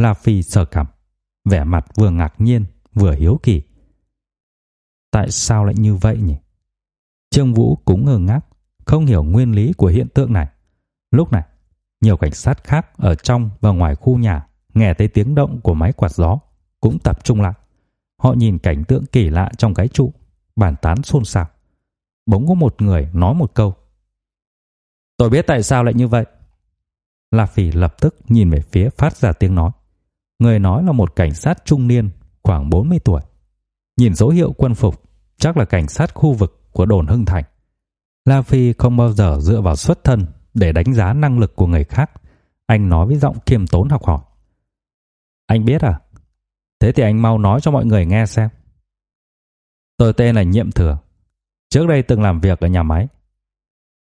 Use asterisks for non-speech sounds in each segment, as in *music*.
La Phi sờ cằm, vẻ mặt vừa ngạc nhiên vừa hiếu kỳ. Tại sao lại như vậy nhỉ? Trương Vũ cũng ngơ ngác, không hiểu nguyên lý của hiện tượng này. Lúc này, nhiều cảnh sát khác ở trong và ngoài khu nhà nghe thấy tiếng động của máy quạt gió cũng tập trung lại. Họ nhìn cảnh tượng kỳ lạ trong cái trụ, bàn tán xôn xao. Bỗng có một người nói một câu. Tôi biết tại sao lại như vậy. La Phỉ lập tức nhìn về phía phát ra tiếng nói. Người nói là một cảnh sát trung niên, khoảng 40 tuổi. Nhìn dấu hiệu quân phục, chắc là cảnh sát khu vực của đồn Hưng Thành. La Phi không bao giờ dựa vào xuất thân để đánh giá năng lực của người khác. Anh nói với giọng kiêm tốn học hỏi. Anh biết à? Thế thì anh mau nói cho mọi người nghe xem. Tôi tên là Nhiệm Thừa. Trước đây từng làm việc ở nhà máy.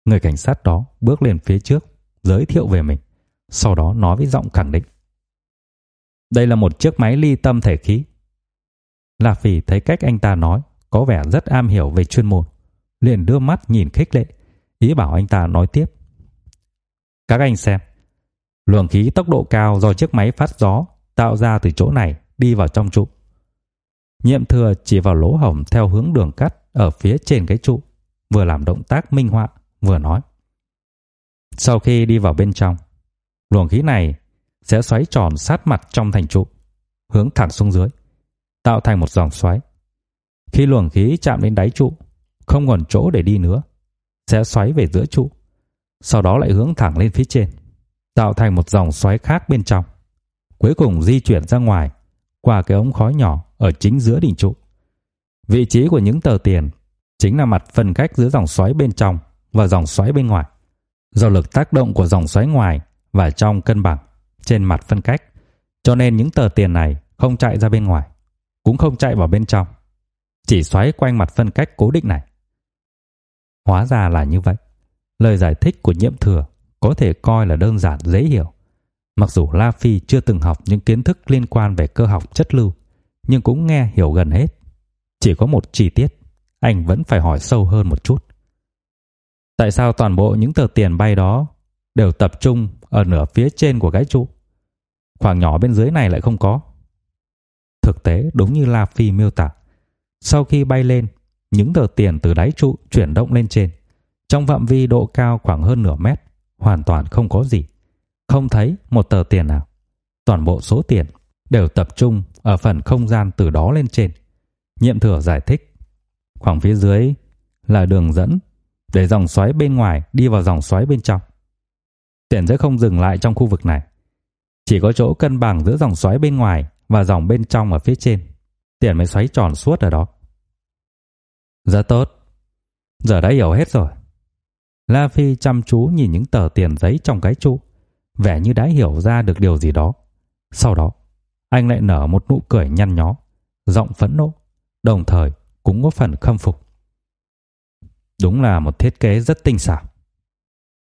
Người cảnh sát đó bước lên phía trước, giới thiệu về mình, sau đó nói với giọng khẳng định. Đây là một chiếc máy ly tâm thể khí. La Phỉ thấy cách anh ta nói có vẻ rất am hiểu về chuyên môn, liền đưa mắt nhìn khích lệ, ý bảo anh ta nói tiếp. Các anh xem, luồng khí tốc độ cao do chiếc máy phát gió tạo ra từ chỗ này đi vào trong trụ. Nhiệm thừa chỉ vào lỗ hổng theo hướng đường cắt ở phía trên cái trụ, vừa làm động tác minh họa, vừa nói. Sau khi đi vào bên trong, luồng khí này sẽ xoáy tròn sát mặt trong thành trụ, hướng thẳng xuống dưới, tạo thành một dòng xoáy. Khi luồng khí chạm đến đáy trụ, không còn chỗ để đi nữa, sẽ xoáy về giữa trụ, sau đó lại hướng thẳng lên phía trên, tạo thành một dòng xoáy khác bên trong. Cuối cùng di chuyển ra ngoài qua cái ống khói nhỏ ở chính giữa đỉnh trụ. Vị trí của những tờ tiền chính là mặt phân cách giữa dòng xoáy bên trong và dòng xoáy bên ngoài. Do lực tác động của dòng xoáy ngoài và trong cân bằng trên mặt phân cách, cho nên những tờ tiền này không chạy ra bên ngoài, cũng không chạy vào bên trong, chỉ xoáy quanh mặt phân cách cố định này. Hóa ra là như vậy. Lời giải thích của Nhiệm Thừa có thể coi là đơn giản dễ hiểu. Mặc dù La Phi chưa từng học những kiến thức liên quan về cơ học chất lưu, nhưng cũng nghe hiểu gần hết. Chỉ có một chi tiết, anh vẫn phải hỏi sâu hơn một chút. Tại sao toàn bộ những tờ tiền bay đó đều tập trung ở nửa phía trên của cái trụ? Khoảng nhỏ bên dưới này lại không có. Thực tế đúng như La Phi miêu tả, sau khi bay lên, những tờ tiền từ đáy trụ chuyển động lên trên, trong phạm vi độ cao khoảng hơn nửa mét, hoàn toàn không có gì. Không thấy một tờ tiền nào. Toàn bộ số tiền đều tập trung ở phần không gian từ đó lên trên. Nhiệm thừa giải thích. Khoảng phía dưới là đường dẫn để dòng xoáy bên ngoài đi vào dòng xoáy bên trong. Tiền sẽ không dừng lại trong khu vực này. Chỉ có chỗ cân bằng giữa dòng xoáy bên ngoài và dòng bên trong ở phía trên. Tiền mới xoáy tròn suốt ở đó. Rất tốt. Giờ đã hiểu hết rồi. La Phi chăm chú nhìn những tờ tiền giấy trong cái trụ, vẻ như đã hiểu ra được điều gì đó. Sau đó, anh lại nở một nụ cười nhăn nhó, giọng phẫn nộ, đồng thời cũng có phần khâm phục. Đúng là một thiết kế rất tinh xảo.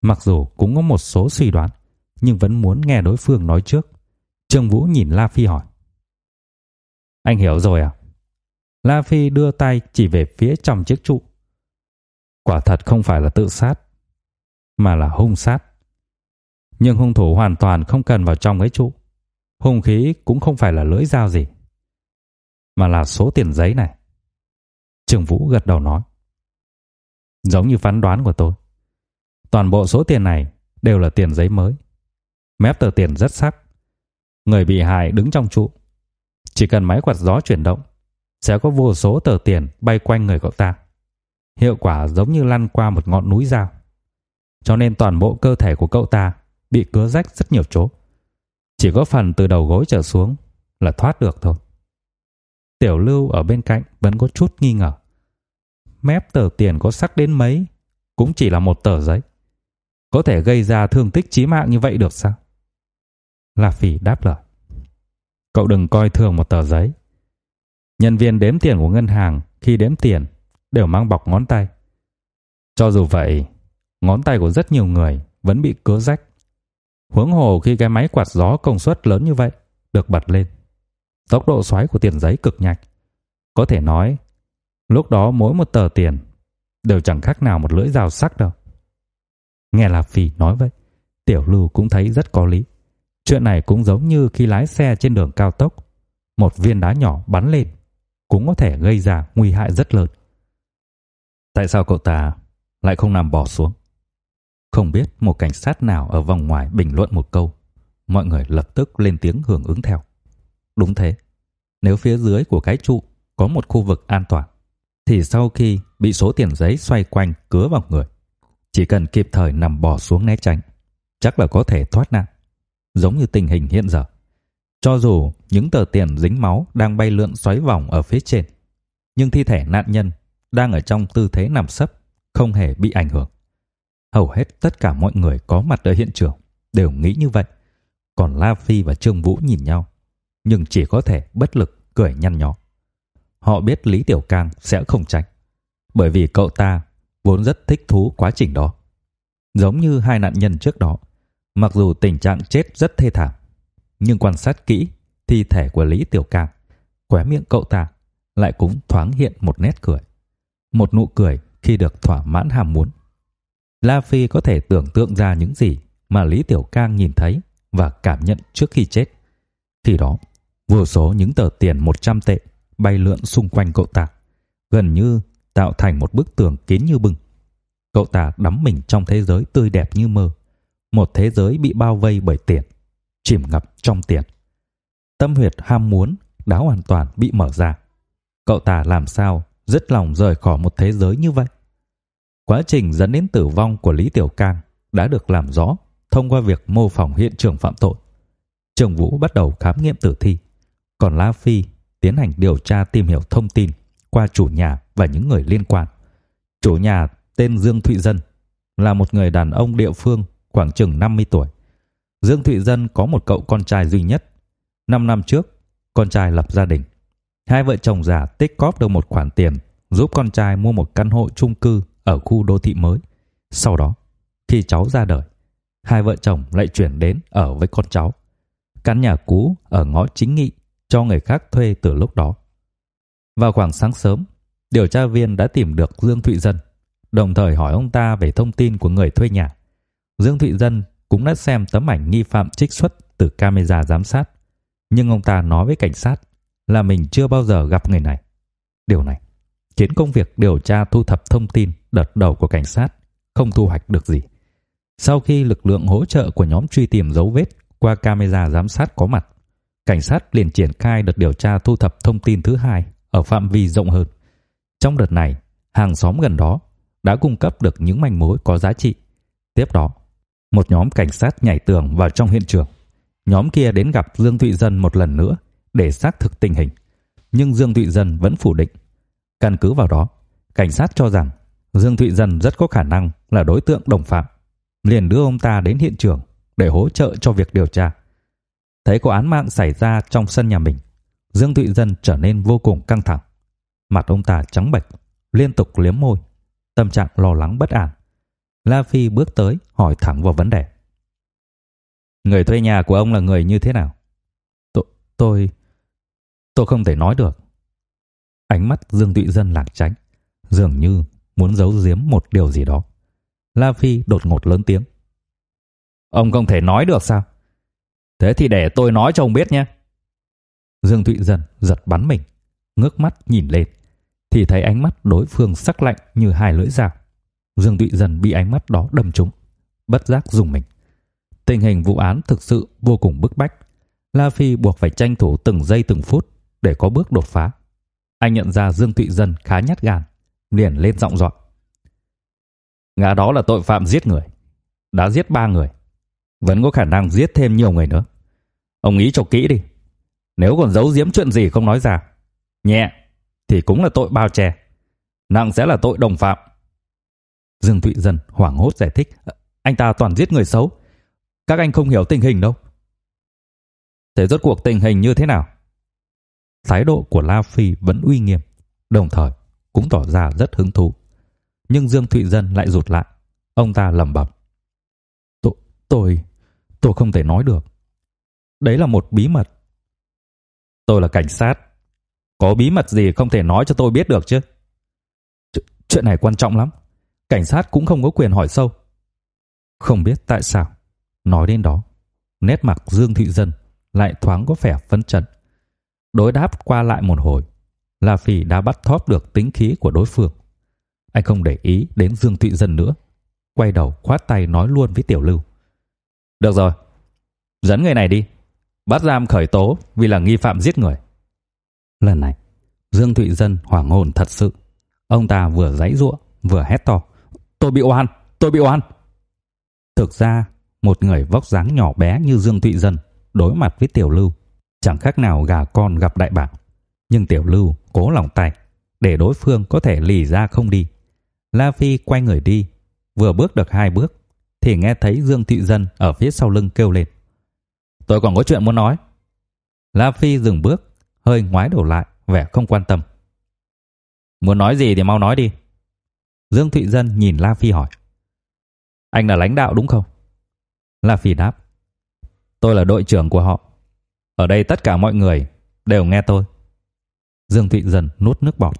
Mặc dù cũng có một số suy đoán, nhưng vẫn muốn nghe đối phương nói trước. Trương Vũ nhìn La Phi hỏi. Anh hiểu rồi à? La Phi đưa tay chỉ về phía trong chiếc trụ. Quả thật không phải là tự sát, mà là hung sát. Nhưng hung thủ hoàn toàn không cần vào trong cái trụ. Hung khí cũng không phải là lưỡi dao gì, mà là số tiền giấy này. Trường Vũ gật đầu nói. Giống như phán đoán của tôi. Toàn bộ số tiền này đều là tiền giấy mới. Mép tờ tiền rất sắc. Người bị hại đứng trong trụ. Chỉ cần máy quạt gió chuyển động, sẽ có vô số tờ tiền bay quanh người cậu ta. Hiệu quả giống như lăn qua một ngọn núi dao. Cho nên toàn bộ cơ thể của cậu ta bị cứa rách rất nhiều chỗ. Chỉ có phần từ đầu gối trở xuống là thoát được thôi. Tiểu Lưu ở bên cạnh vẫn có chút nghi ngờ. Mép tờ tiền có sắc đến mấy cũng chỉ là một tờ giấy. Có thể gây ra thương tích chí mạng như vậy được sao? La Phỉ đáp lời. Cậu đừng coi thường một tờ giấy. Nhân viên đếm tiền của ngân hàng khi đếm tiền đều mang bọc ngón tay. Cho dù vậy, ngón tay của rất nhiều người vẫn bị cứa rách. Huống hồ khi cái máy quạt gió công suất lớn như vậy được bật lên. Tốc độ xoáy của tiền giấy cực nhanh. Có thể nói, lúc đó mỗi một tờ tiền đều chẳng khác nào một lưỡi dao sắc đâu. Nghe Lạp Phỉ nói vậy, Tiểu Lưu cũng thấy rất có lý. Chuyện này cũng giống như khi lái xe trên đường cao tốc, một viên đá nhỏ bắn lên cũng có thể gây ra nguy hại rất lớn. Tại sao cậu ta lại không nằm bò xuống? Không biết một cảnh sát nào ở vòng ngoài bình luận một câu, mọi người lập tức lên tiếng hưởng ứng theo. Đúng thế, nếu phía dưới của cái trụ có một khu vực an toàn, thì sau khi bị số tiền giấy xoay quanh cứa vào người, chỉ cần kịp thời nằm bò xuống né tránh, chắc là có thể thoát nạn. Giống như tình hình hiện giờ. Cho dù những tờ tiền dính máu đang bay lượn xoáy vòng ở phía trên, nhưng thi thể nạn nhân đang ở trong tư thế nằm sấp, không hề bị ảnh hưởng. Hầu hết tất cả mọi người có mặt ở hiện trường đều nghĩ như vậy. Còn La Phi và Trương Vũ nhìn nhau, nhưng chỉ có thể bất lực cười nhăn nhó. Họ biết Lý Tiểu Cang sẽ không tránh, bởi vì cậu ta vốn rất thích thú quá trình đó. Giống như hai nạn nhân trước đó, mặc dù tình trạng chết rất thê thảm, nhưng quan sát kỹ thi thể của Lý Tiểu Cang, khóe miệng cậu ta lại cũng thoáng hiện một nét cười. Một nụ cười khi được thỏa mãn ham muốn. La Phi có thể tưởng tượng ra những gì mà Lý Tiểu Cang nhìn thấy và cảm nhận trước khi chết. Khi đó, vô số những tờ tiền 100 tệ bay lượn xung quanh cậu ta, gần như tạo thành một bức tường kín như bưng. Cậu ta đắm mình trong thế giới tươi đẹp như mơ, một thế giới bị bao vây bởi tiền, chìm ngập trong tiền. Tâm huyệt ham muốn đã hoàn toàn bị mở ra. Cậu ta làm sao dứt lòng rời khỏi một thế giới như vậy? Quá trình dẫn đến tử vong của Lý Tiểu Cang đã được làm rõ thông qua việc mô phỏng hiện trường phạm tội. Trường Vũ bắt đầu khám nghiệm tử thi, còn La Phi tiến hành điều tra tìm hiểu thông tin qua chủ nhà và những người liên quan. Chủ nhà tên Dương Thụy Dân là một người đàn ông địa phương khoảng chừng 50 tuổi. Dương Thụy Dân có một cậu con trai duy nhất. Năm năm trước, con trai lập gia đình. Hai vợ chồng già tích cóp được một khoản tiền giúp con trai mua một căn hộ chung cư ở khu đô thị mới. Sau đó, khi cháu ra đời, hai vợ chồng lại chuyển đến ở với con cháu. Căn nhà cũ ở ngõ chính nghị cho người khác thuê từ lúc đó. Vào khoảng sáng sớm, điều tra viên đã tìm được Dương Thụy Dân, đồng thời hỏi ông ta về thông tin của người thuê nhà. Dương Thụy Dân cũng đã xem tấm ảnh nghi phạm trích xuất từ camera giám sát, nhưng ông ta nói với cảnh sát là mình chưa bao giờ gặp người này. Điều này khiến công việc điều tra thu thập thông tin đợt đầu của cảnh sát không thu hoạch được gì. Sau khi lực lượng hỗ trợ của nhóm truy tìm dấu vết qua camera giám sát có mặt, cảnh sát liền triển khai đợt điều tra thu thập thông tin thứ hai ở phạm vi rộng hơn. Trong đợt này, hàng xóm gần đó đã cung cấp được những manh mối có giá trị. Tiếp đó, một nhóm cảnh sát nhảy tường vào trong hiện trường. Nhóm kia đến gặp Dương Thụy Dân một lần nữa để xác thực tình hình, nhưng Dương Thụy Dân vẫn phủ định. Căn cứ vào đó, cảnh sát cho rằng Dương Thụy Dân rất có khả năng là đối tượng đồng phạm, liền đưa ông ta đến hiện trường để hỗ trợ cho việc điều tra. Thấy có án mạng xảy ra trong sân nhà mình, Dương Thụy Dân trở nên vô cùng căng thẳng. Mặt ông ta trắng bệch, liên tục liếm môi, tâm trạng lo lắng bất an. La Phi bước tới hỏi thẳng vào vấn đề. Người thuê nhà của ông là người như thế nào? Tôi, tôi, tôi không thể nói được. Ánh mắt Dương Tụy Dân lảng tránh, dường như muốn giấu giếm một điều gì đó. La Phi đột ngột lớn tiếng. Ông không thể nói được sao? Thế thì để tôi nói cho ông biết nhé. Dương Thụy Dân giật bắn mình, ngước mắt nhìn lên, thì thấy ánh mắt đối phương sắc lạnh như hai lưỡi dao. Dương Thụy dần bị ánh mắt đó đâm trúng, bất giác dùng mình. Tình hình vụ án thực sự vô cùng bức bách. La Phi buộc phải tranh thủ từng giây từng phút để có bước đột phá. Anh nhận ra Dương Thụy Dân khá nhát gan, liền lên giọng dọa. Ngã đó là tội phạm giết người, đã giết ba người, vẫn có khả năng giết thêm nhiều người nữa. Ông nghĩ cho kỹ đi, nếu còn giấu giếm chuyện gì không nói ra, nhẹ thì cũng là tội bao che, nặng sẽ là tội đồng phạm. Dương Thụy Dân hoảng hốt giải thích, ờ, anh ta toàn giết người xấu, các anh không hiểu tình hình đâu. Thế rốt cuộc tình hình như thế nào? Thái độ của La Phi vẫn uy nghiêm, đồng thời cũng tỏ ra rất hứng thú. Nhưng Dương Thụy Dân lại rụt lại. Ông ta lẩm bẩm. Tôi, tôi, tôi không thể nói được. Đấy là một bí mật. Tôi là cảnh sát. Có bí mật gì không thể nói cho tôi biết được chứ? Ch chuyện này quan trọng lắm. Cảnh sát cũng không có quyền hỏi sâu. Không biết tại sao. Nói đến đó, nét mặt Dương Thụy Dân lại thoáng có vẻ phấn chấn. Đối đáp qua lại một hồi, La Phi đã bắt thóp được tính khí của đối phương. Anh không để ý đến Dương Thụy Dân nữa, quay đầu khoát tay nói luôn với Tiểu Lưu. Được rồi, dẫn người này đi, bắt giam khởi tố vì là nghi phạm giết người. Lần này, Dương Thụy Dân hoảng hồn thật sự. Ông ta vừa giãy giụa, vừa hét to: "Tôi bị oan, tôi bị oan!" Thực ra, một người vóc dáng nhỏ bé như Dương Thụy Dân đối mặt với Tiểu Lưu, chẳng khác nào gà con gặp đại bàng. Nhưng Tiểu Lưu cố lòng tay để đối phương có thể lì ra không đi. La Phi quay người đi, vừa bước được hai bước thì nghe thấy Dương Thụy Dân ở phía sau lưng kêu lên. "Tôi còn có chuyện muốn nói." La Phi dừng bước, hơi ngoái đầu lại, vẻ không quan tâm. "Muốn nói gì thì mau nói đi." Dương Thụy Dân nhìn La Phi hỏi. "Anh là lãnh đạo đúng không?" La Phi đáp. Tôi là đội trưởng của họ. Ở đây tất cả mọi người đều nghe tôi. Dương Thụy Dân nuốt nước bọt,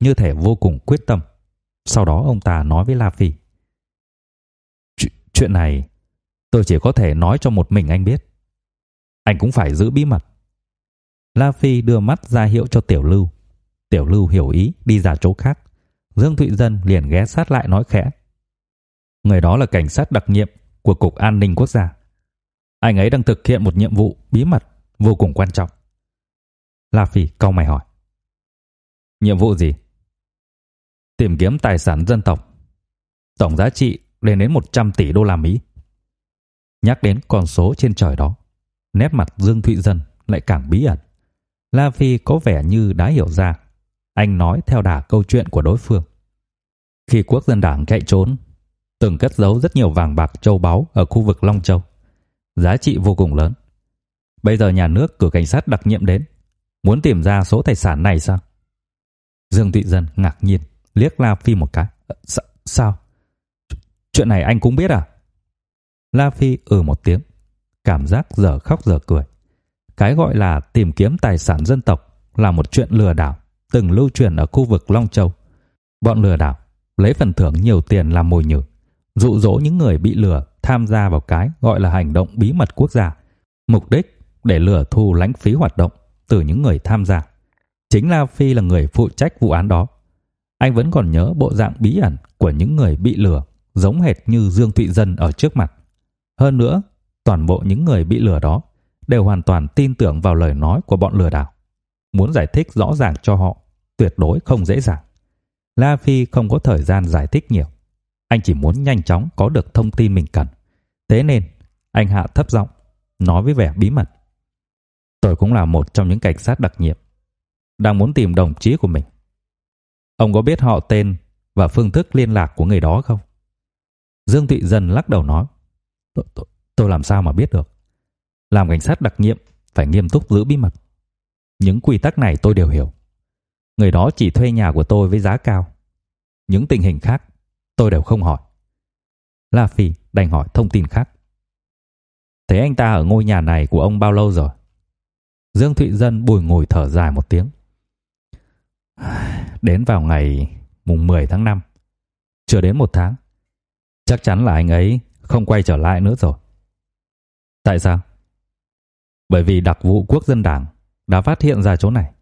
như thể vô cùng quyết tâm. Sau đó ông ta nói với La Phi. Chuyện này tôi chỉ có thể nói cho một mình anh biết. Anh cũng phải giữ bí mật. La Phi đưa mắt ra hiệu cho Tiểu Lưu. Tiểu Lưu hiểu ý đi ra chỗ khác. Dương Thụy Dân liền ghé sát lại nói khẽ. Người đó là cảnh sát đặc nhiệm của Cục An ninh Quốc gia. Anh ấy đang thực hiện một nhiệm vụ bí mật vô cùng quan trọng. La Phi cau mày hỏi. Nhiệm vụ gì? Tìm kiếm tài sản dân tộc. Tổng giá trị lên đến 100 tỷ đô la Mỹ. Nhắc đến con số trên trời đó, nét mặt Dương Thụy Dân lại càng bí ẩn. La Phi có vẻ như đã hiểu ra. Anh nói theo đà câu chuyện của đối phương. Khi quốc dân đảng chạy trốn, từng cất giấu rất nhiều vàng bạc châu báu ở khu vực Long Châu giá trị vô cùng lớn. Bây giờ nhà nước cử cảnh sát đặc nhiệm đến, muốn tìm ra số tài sản này sao? Dương Tị Dân ngạc nhiên liếc La Phi một cái. Ờ, Sa sao? Chuyện này anh cũng biết à? La Phi ừ một tiếng, cảm giác giờ khóc giờ cười. Cái gọi là tìm kiếm tài sản dân tộc là một chuyện lừa đảo từng lưu truyền ở khu vực Long Châu. Bọn lừa đảo lấy phần thưởng nhiều tiền làm mồi nhử, dụ dỗ những người bị lừa tham gia vào cái gọi là hành động bí mật quốc gia, mục đích để lừa thu lãnh phí hoạt động từ những người tham gia. Chính La Phi là người phụ trách vụ án đó. Anh vẫn còn nhớ bộ dạng bí ẩn của những người bị lừa, giống hệt như Dương Thụy Dân ở trước mặt. Hơn nữa, toàn bộ những người bị lừa đó đều hoàn toàn tin tưởng vào lời nói của bọn lừa đảo. Muốn giải thích rõ ràng cho họ, tuyệt đối không dễ dàng. La Phi không có thời gian giải thích nhiều. Anh chỉ muốn nhanh chóng có được thông tin mình cần. Thế nên, anh hạ thấp giọng, nói với vẻ bí mật. Tôi cũng là một trong những cảnh sát đặc nhiệm, đang muốn tìm đồng chí của mình. Ông có biết họ tên và phương thức liên lạc của người đó không? Dương Thụy dần lắc đầu nói, tôi, tôi, tôi làm sao mà biết được. Làm cảnh sát đặc nhiệm phải nghiêm túc giữ bí mật. Những quy tắc này tôi đều hiểu. Người đó chỉ thuê nhà của tôi với giá cao. Những tình hình khác, tôi đều không hỏi. La Phi đành hỏi thông tin khác. Thế anh ta ở ngôi nhà này của ông bao lâu rồi? Dương Thụy Dân bùi ngồi thở dài một tiếng. *sighs* Đến vào ngày mùng 10 tháng 5. Chưa đến một tháng. Chắc chắn là anh ấy không quay trở lại nữa rồi. Tại sao? Bởi vì đặc vụ quốc dân đảng đã phát hiện ra chỗ này.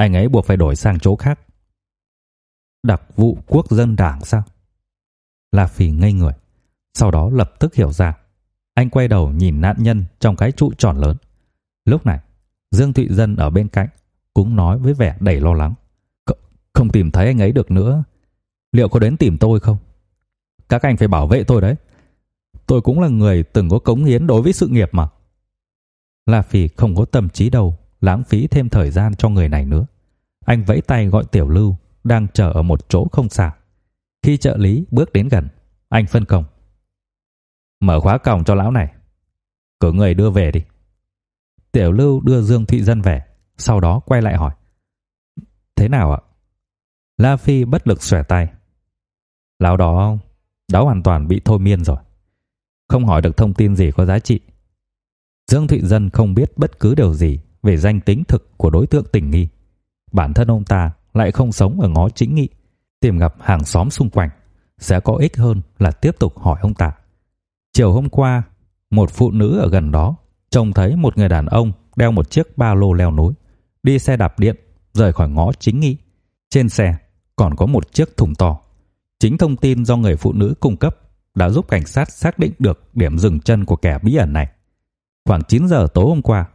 Anh ấy buộc phải đổi sang chỗ khác. Đặc vụ quốc dân đảng sao? La Phi ngây người, sau đó lập tức hiểu ra. Anh quay đầu nhìn nạn nhân trong cái trụ tròn lớn. Lúc này, Dương Thụy Dân ở bên cạnh cũng nói với vẻ đầy lo lắng. Không tìm thấy anh ấy được nữa. Liệu có đến tìm tôi không? Các anh phải bảo vệ tôi đấy. Tôi cũng là người từng có cống hiến đối với sự nghiệp mà. La Phi không có tâm trí đâu lãng phí thêm thời gian cho người này nữa. Anh vẫy tay gọi Tiểu Lưu đang chờ ở một chỗ không xa. Khi trợ lý bước đến gần, anh phân công. Mở khóa cổng cho lão này. Cử người đưa về đi. Tiểu Lưu đưa Dương Thị Dân về, sau đó quay lại hỏi. Thế nào ạ? La Phi bất lực xòe tay. Lão đó đã hoàn toàn bị thôi miên rồi. Không hỏi được thông tin gì có giá trị. Dương Thụy Dân không biết bất cứ điều gì về danh tính thực của đối tượng tình nghi. Bản thân ông ta lại không sống ở ngõ chính nghị tìm gặp hàng xóm xung quanh sẽ có ích hơn là tiếp tục hỏi ông ta. Chiều hôm qua, một phụ nữ ở gần đó trông thấy một người đàn ông đeo một chiếc ba lô leo núi, đi xe đạp điện rời khỏi ngõ chính nghị. Trên xe còn có một chiếc thùng to. Chính thông tin do người phụ nữ cung cấp đã giúp cảnh sát xác định được điểm dừng chân của kẻ bí ẩn này. Khoảng 9 giờ tối hôm qua,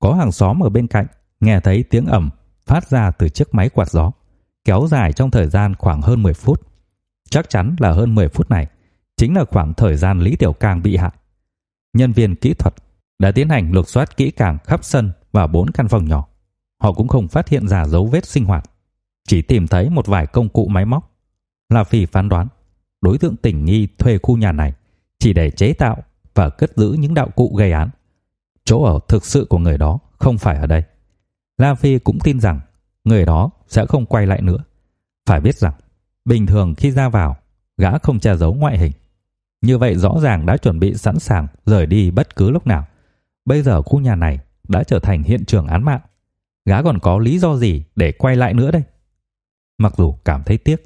có hàng xóm ở bên cạnh nghe thấy tiếng ầm phát ra từ chiếc máy quạt gió, kéo dài trong thời gian khoảng hơn 10 phút. Chắc chắn là hơn 10 phút này chính là khoảng thời gian Lý Tiểu Cang bị hại. Nhân viên kỹ thuật đã tiến hành lục soát kỹ càng khắp sân và bốn căn phòng nhỏ. Họ cũng không phát hiện ra dấu vết sinh hoạt, chỉ tìm thấy một vài công cụ máy móc. La Phi phán đoán, đối tượng tình nghi thuê khu nhà này chỉ để chế tạo và cất giữ những đạo cụ gây án. Chỗ ở thực sự của người đó không phải ở đây. La Phi cũng tin rằng người đó sẽ không quay lại nữa. Phải biết rằng, bình thường khi ra vào, gã không che giấu ngoại hình. Như vậy rõ ràng đã chuẩn bị sẵn sàng rời đi bất cứ lúc nào. Bây giờ khu nhà này đã trở thành hiện trường án mạng. Gã còn có lý do gì để quay lại nữa đây? Mặc dù cảm thấy tiếc,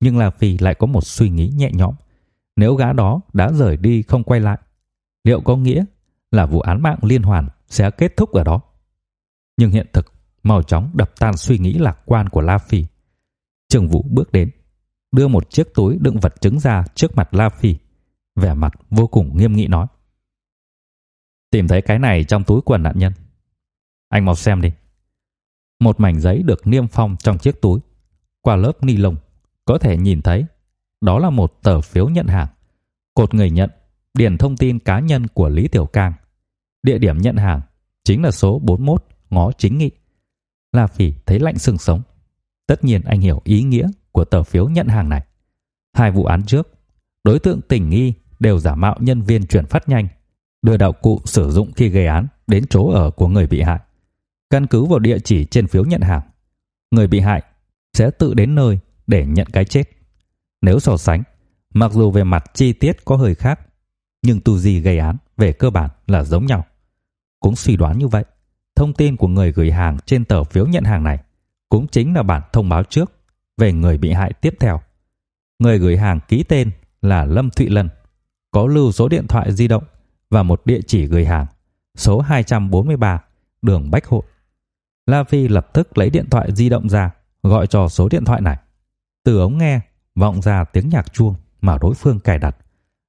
nhưng La Phi lại có một suy nghĩ nhẹ nhõm. Nếu gã đó đã rời đi không quay lại, liệu có nghĩa là vụ án mạng liên hoàn sẽ kết thúc ở đó? Nhưng hiện thực mau chóng đập tan suy nghĩ lạc quan của La Phi. Trường Vũ bước đến, đưa một chiếc túi đựng vật chứng ra trước mặt La Phi, vẻ mặt vô cùng nghiêm nghị nói: Tìm thấy cái này trong túi quần nạn nhân. Anh mau xem đi. Một mảnh giấy được niêm phong trong chiếc túi. Qua lớp ni lông, có thể nhìn thấy đó là một tờ phiếu nhận hàng. Cột người nhận, điền thông tin cá nhân của Lý Tiểu Cang. Địa điểm nhận hàng chính là số 41 ngõ chính nghị. La Phỉ thấy lạnh sừng sống. Tất nhiên anh hiểu ý nghĩa của tờ phiếu nhận hàng này. Hai vụ án trước, đối tượng tình nghi đều giả mạo nhân viên chuyển phát nhanh đưa đạo cụ sử dụng khi gây án đến chỗ ở của người bị hại. Căn cứ vào địa chỉ trên phiếu nhận hàng, người bị hại sẽ tự đến nơi để nhận cái chết. Nếu so sánh, mặc dù về mặt chi tiết có hơi khác, nhưng tu di gây án về cơ bản là giống nhau. Cũng suy đoán như vậy, thông tin của người gửi hàng trên tờ phiếu nhận hàng này cũng chính là bản thông báo trước về người bị hại tiếp theo. Người gửi hàng ký tên là Lâm Thụy Lân, có lưu số điện thoại di động và một địa chỉ gửi hàng, số 243, đường Bách Hội. La Phi lập tức lấy điện thoại di động ra, gọi cho số điện thoại này. Từ ống nghe vọng ra tiếng nhạc chuông mà đối phương cài đặt,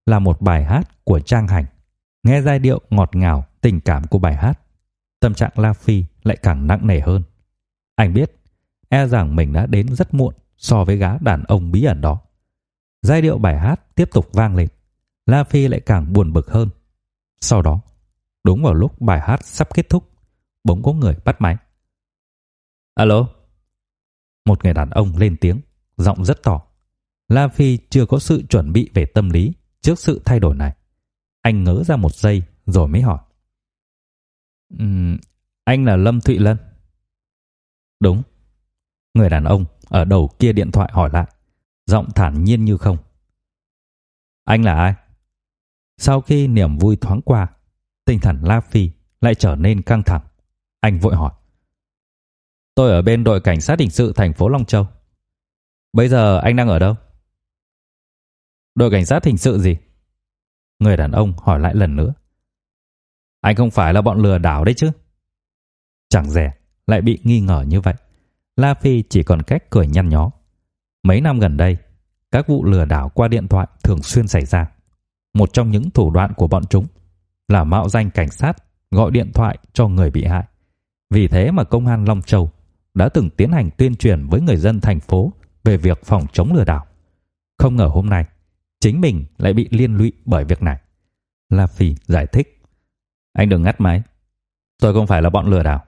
là một bài hát của Trang Hành. Nghe giai điệu ngọt ngào, tình cảm của bài hát, tâm trạng La Phi lại càng nặng nề hơn. Anh biết, e rằng mình đã đến rất muộn so với gã đàn ông bí ẩn đó. Giai điệu bài hát tiếp tục vang lên, La Phi lại càng buồn bực hơn. Sau đó, đúng vào lúc bài hát sắp kết thúc, bỗng có người bắt máy. Alo? Một người đàn ông lên tiếng, giọng rất to. La Phi chưa có sự chuẩn bị về tâm lý trước sự thay đổi này. Anh ngớ ra một giây rồi mới hỏi. Anh là Lâm Thụy Lân. Đúng. Người đàn ông ở đầu kia điện thoại hỏi lại, giọng thản nhiên như không. Anh là ai? Sau khi niềm vui thoáng qua, tinh thần La Phi lại trở nên căng thẳng. Anh vội hỏi. Tôi ở bên đội cảnh sát hình sự thành phố Long Châu. Bây giờ anh đang ở đâu? Đội cảnh sát hình sự gì? Người đàn ông hỏi lại lần nữa. Anh không phải là bọn lừa đảo đấy chứ? Chẳng rẻ lại bị nghi ngờ như vậy. La Phi chỉ còn cách cười nhăn nhó. Mấy năm gần đây, các vụ lừa đảo qua điện thoại thường xuyên xảy ra. Một trong những thủ đoạn của bọn chúng là mạo danh cảnh sát gọi điện thoại cho người bị hại. Vì thế mà công an Long Châu đã từng tiến hành tuyên truyền với người dân thành phố về việc phòng chống lừa đảo. Không ngờ hôm nay, chính mình lại bị liên lụy bởi việc này. La Phi giải thích. Anh đừng ngắt máy. Tôi không phải là bọn lừa đảo.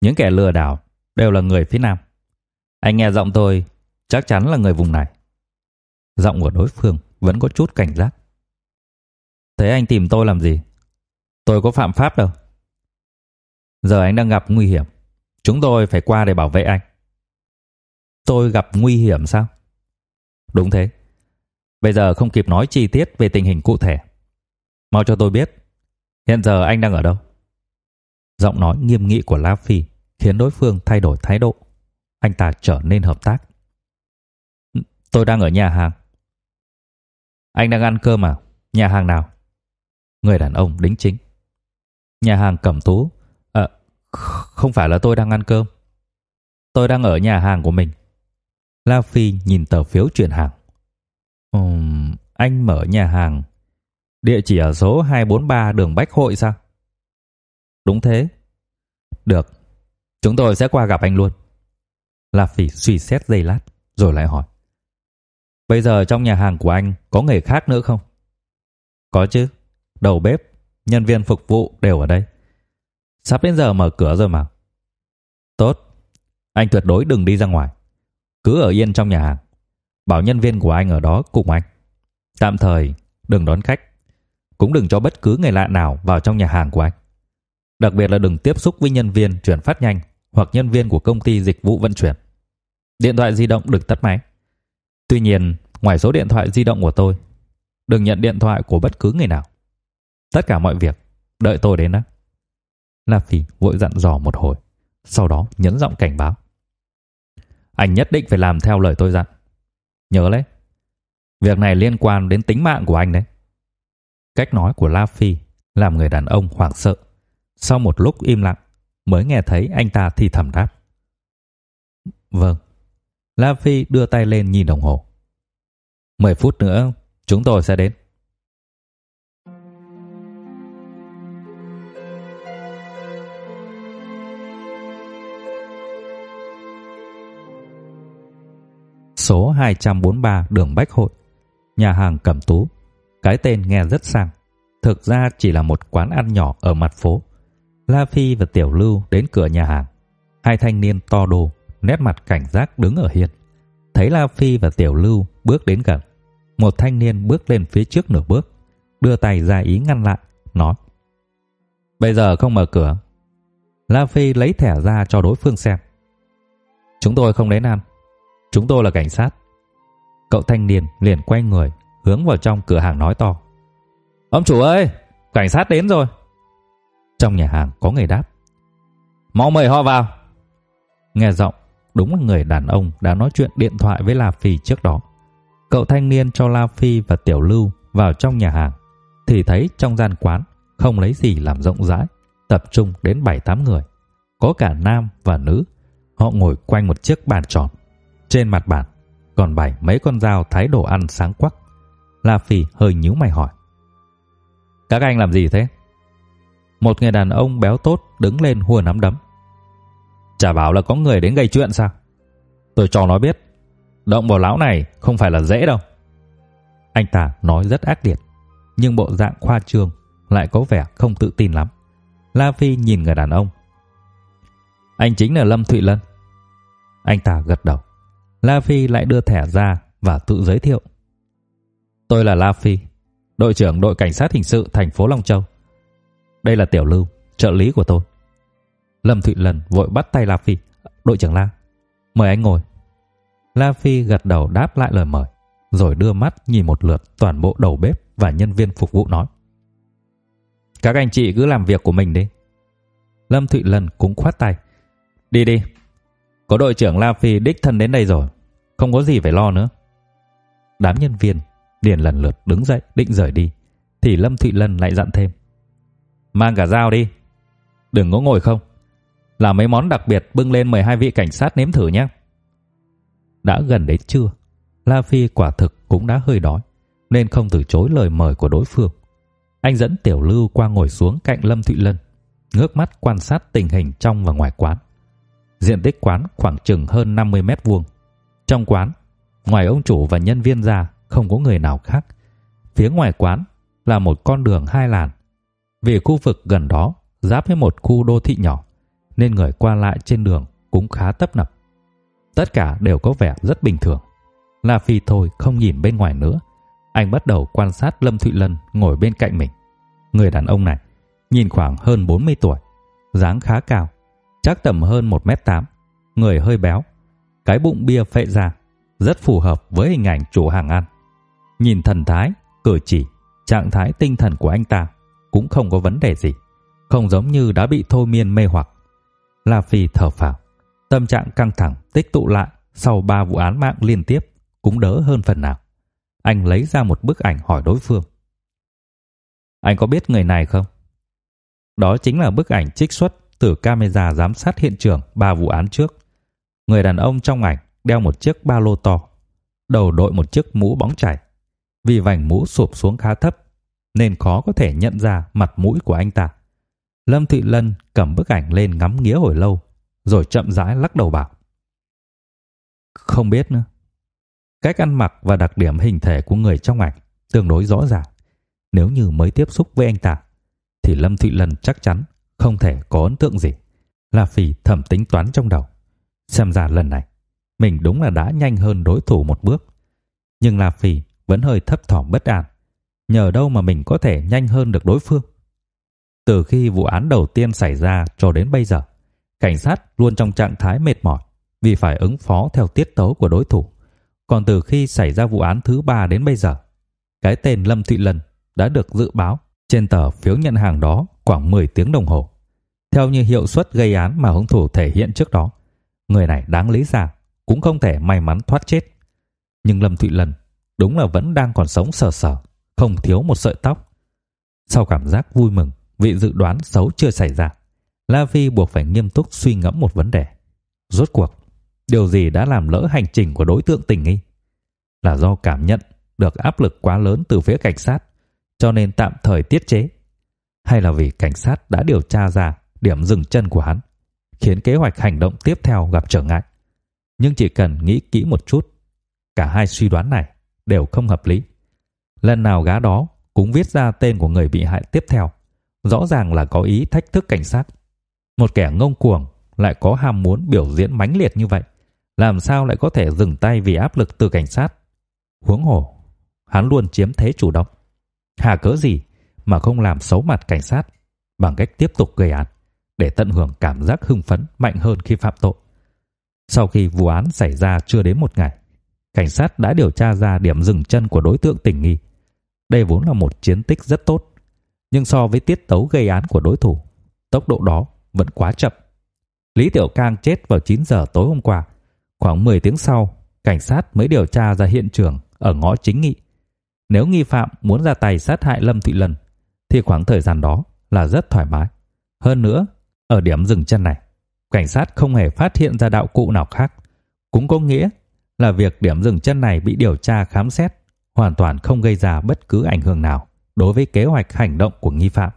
Những kẻ lừa đảo đều là người phía Nam. Anh nghe giọng tôi chắc chắn là người vùng này. Giọng của đối phương vẫn có chút cảnh giác. Thế anh tìm tôi làm gì? Tôi có phạm pháp đâu. Giờ anh đang gặp nguy hiểm. Chúng tôi phải qua để bảo vệ anh. Tôi gặp nguy hiểm sao? Đúng thế. Bây giờ không kịp nói chi tiết về tình hình cụ thể. Mau cho tôi biết, hiện giờ anh đang ở đâu? Giọng nói nghiêm nghị của La Phi khiến đối phương thay đổi thái độ. Anh ta trở nên hợp tác. Tôi đang ở nhà hàng. Anh đang ăn cơm à? Nhà hàng nào? người đàn ông đính chính. Nhà hàng Cẩm Tú, à, không phải là tôi đang ăn cơm. Tôi đang ở nhà hàng của mình. La Phi nhìn tờ phiếu chuyển hàng. Ừm, anh mở nhà hàng. Địa chỉ ở số 243 đường Bách Hội sao? Đúng thế. Được, chúng tôi sẽ qua gặp anh luôn. La Phỉ suy xét giây lát, rồi lại hỏi. Bây giờ trong nhà hàng của anh có người khác nữa không? Có chứ, đầu bếp, nhân viên phục vụ đều ở đây. Sắp đến giờ mở cửa rồi mà. Tốt, anh tuyệt đối đừng đi ra ngoài. Cứ ở yên trong nhà hàng. Bảo nhân viên của anh ở đó cùng anh. Tạm thời đừng đón khách, cũng đừng cho bất cứ người lạ nào vào trong nhà hàng của anh. Đặc biệt là đừng tiếp xúc với nhân viên chuyển phát nhanh hoặc nhân viên của công ty dịch vụ vận chuyển. Điện thoại di động được tắt máy. Tuy nhiên, ngoài số điện thoại di động của tôi, đừng nhận điện thoại của bất cứ người nào. Tất cả mọi việc đợi tôi đến đó. La Phi vội dặn dò một hồi, sau đó nhấn giọng cảnh báo. Anh nhất định phải làm theo lời tôi dặn. Nhớ lấy, việc này liên quan đến tính mạng của anh đấy. Cách nói của La Phi làm người đàn ông hoảng sợ. Sau một lúc im lặng, mới nghe thấy anh ta thì thầm đáp. Vâng. La Phi đưa tay lên nhìn đồng hồ. Mười phút nữa, chúng tôi sẽ đến. Số 243 đường Bách Hội, nhà hàng Cẩm Tú. Cái tên nghe rất sang, thực ra chỉ là một quán ăn nhỏ ở mặt phố. La Phi và Tiểu Lưu đến cửa nhà hàng. Hai thanh niên to đồ, nét mặt cảnh giác đứng ở hiên. Thấy La Phi và Tiểu Lưu bước đến gần, một thanh niên bước lên phía trước nửa bước, đưa tay ra ý ngăn lại, nói: "Bây giờ không mở cửa." La Phi lấy thẻ ra cho đối phương xem. "Chúng tôi không đến ăn, chúng tôi là cảnh sát." Cậu thanh niên liền quay người, hướng vào trong cửa hàng nói to: "Ông chủ ơi, cảnh sát đến rồi." Trong nhà hàng có người đáp. Mau mời họ vào. Nghe giọng, đúng là người đàn ông đã nói chuyện điện thoại với La Phi trước đó. Cậu thanh niên cho La Phi và Tiểu Lưu vào trong nhà hàng, thì thấy trong gian quán không lấy gì làm rộng rãi, tập trung đến 7-8 người. Có cả nam và nữ, họ ngồi quanh một chiếc bàn tròn. Trên mặt bàn còn bày mấy con dao thái đồ ăn sáng quắc. La Phi hơi nhíu mày hỏi: "Các anh làm gì thế?" Một người đàn ông béo tốt đứng lên hùa nắm đấm. Chả bảo là có người đến gây chuyện sao? Tôi cho nó biết, động vào lão này không phải là dễ đâu. Anh ta nói rất ác liệt, nhưng bộ dạng khoa trương lại có vẻ không tự tin lắm. La Phi nhìn người đàn ông. Anh chính là Lâm Thụy Lân. Anh ta gật đầu. La Phi lại đưa thẻ ra và tự giới thiệu. Tôi là La Phi, đội trưởng đội cảnh sát hình sự thành phố Long Châu. Đây là Tiểu Lưu, trợ lý của tôi. Lâm Thụy lần vội bắt tay La Phi. Đội trưởng La, mời anh ngồi. La Phi gật đầu đáp lại lời mời, rồi đưa mắt nhìn một lượt toàn bộ đầu bếp và nhân viên phục vụ nói. Các anh chị cứ làm việc của mình đi. Lâm Thụy lần cũng khoát tay. Đi đi. Có đội trưởng La Phi đích thân đến đây rồi, không có gì phải lo nữa. Đám nhân viên liền lần lượt đứng dậy định rời đi, thì Lâm Thụy Lân lại dặn thêm. Mang cả dao đi. Đừng có ngồi không. Làm mấy món đặc biệt bưng lên mời hai vị cảnh sát nếm thử nhé. Đã gần đến trưa, La Phi quả thực cũng đã hơi đói, nên không từ chối lời mời của đối phương. Anh dẫn Tiểu Lưu qua ngồi xuống cạnh Lâm Thụy Lân, ngước mắt quan sát tình hình trong và ngoài quán. Diện tích quán khoảng chừng hơn 50 mét vuông. Trong quán, ngoài ông chủ và nhân viên ra, không có người nào khác. Phía ngoài quán là một con đường hai làn vì khu vực gần đó giáp với một khu đô thị nhỏ, nên người qua lại trên đường cũng khá tấp nập. Tất cả đều có vẻ rất bình thường. La Phi thôi không nhìn bên ngoài nữa, anh bắt đầu quan sát Lâm Thụy Lân ngồi bên cạnh mình. Người đàn ông này nhìn khoảng hơn 40 tuổi, dáng khá cao, chắc tầm hơn 1m8, người hơi béo, cái bụng bia phệ ra, rất phù hợp với hình ảnh chủ hàng ăn. Nhìn thần thái, cử chỉ, trạng thái tinh thần của anh ta cũng không có vấn đề gì, không giống như đã bị thôi miên mê hoặc. La Phi thở phào, tâm trạng căng thẳng tích tụ lại sau ba vụ án mạng liên tiếp cũng đỡ hơn phần nào. Anh lấy ra một bức ảnh hỏi đối phương. Anh có biết người này không? Đó chính là bức ảnh trích xuất từ camera giám sát hiện trường ba vụ án trước. Người đàn ông trong ảnh đeo một chiếc ba lô to, đầu đội một chiếc mũ bóng chảy. Vì vành mũ sụp xuống khá thấp, nên khó có thể nhận ra mặt mũi của anh ta. Lâm Thị Lân cầm bức ảnh lên ngắm nghía hồi lâu, rồi chậm rãi lắc đầu bảo. Không biết nữa. Cách ăn mặc và đặc điểm hình thể của người trong ảnh tương đối rõ ràng. Nếu như mới tiếp xúc với anh ta, thì Lâm Thụy Lân chắc chắn không thể có ấn tượng gì. La Phi thầm tính toán trong đầu. Xem ra lần này, mình đúng là đã nhanh hơn đối thủ một bước. Nhưng La Phi vẫn hơi thấp thỏm bất an. Nhờ đâu mà mình có thể nhanh hơn được đối phương? Từ khi vụ án đầu tiên xảy ra cho đến bây giờ, cảnh sát luôn trong trạng thái mệt mỏi vì phải ứng phó theo tiết tấu của đối thủ. Còn từ khi xảy ra vụ án thứ ba đến bây giờ, cái tên Lâm Thụy Lân đã được dự báo trên tờ phiếu nhận hàng đó khoảng 10 tiếng đồng hồ. Theo như hiệu suất gây án mà hung thủ thể hiện trước đó, người này đáng lý ra cũng không thể may mắn thoát chết. Nhưng Lâm Thụy Lân đúng là vẫn đang còn sống sờ sờ, không thiếu một sợi tóc. Sau cảm giác vui mừng vì dự đoán xấu chưa xảy ra, La Vi buộc phải nghiêm túc suy ngẫm một vấn đề. Rốt cuộc, điều gì đã làm lỡ hành trình của đối tượng tình nghi? Là do cảm nhận được áp lực quá lớn từ phía cảnh sát, cho nên tạm thời tiết chế, hay là vì cảnh sát đã điều tra ra điểm dừng chân của hắn, khiến kế hoạch hành động tiếp theo gặp trở ngại. Nhưng chỉ cần nghĩ kỹ một chút, cả hai suy đoán này đều không hợp lý. Lần nào gã đó cũng viết ra tên của người bị hại tiếp theo, rõ ràng là có ý thách thức cảnh sát. Một kẻ ngông cuồng lại có ham muốn biểu diễn mãnh liệt như vậy, làm sao lại có thể dừng tay vì áp lực từ cảnh sát? Huống hồ, hắn luôn chiếm thế chủ động. Hà cớ gì mà không làm xấu mặt cảnh sát bằng cách tiếp tục gây án để tận hưởng cảm giác hưng phấn mạnh hơn khi phạm tội. Sau khi vụ án xảy ra chưa đến một ngày, cảnh sát đã điều tra ra điểm dừng chân của đối tượng tình nghi. Đây vốn là một chiến tích rất tốt, nhưng so với tiết tấu gây án của đối thủ, tốc độ đó vẫn quá chậm. Lý Tiểu Cang chết vào 9 giờ tối hôm qua. Khoảng 10 tiếng sau, cảnh sát mới điều tra ra hiện trường ở ngõ chính nghị. Nếu nghi phạm muốn ra tay sát hại Lâm Thụy Lân, thì khoảng thời gian đó là rất thoải mái. Hơn nữa, ở điểm dừng chân này, cảnh sát không hề phát hiện ra đạo cụ nào khác, cũng có nghĩa là việc điểm dừng chân này bị điều tra khám xét hoàn toàn không gây ra bất cứ ảnh hưởng nào đối với kế hoạch hành động của nghi phạm.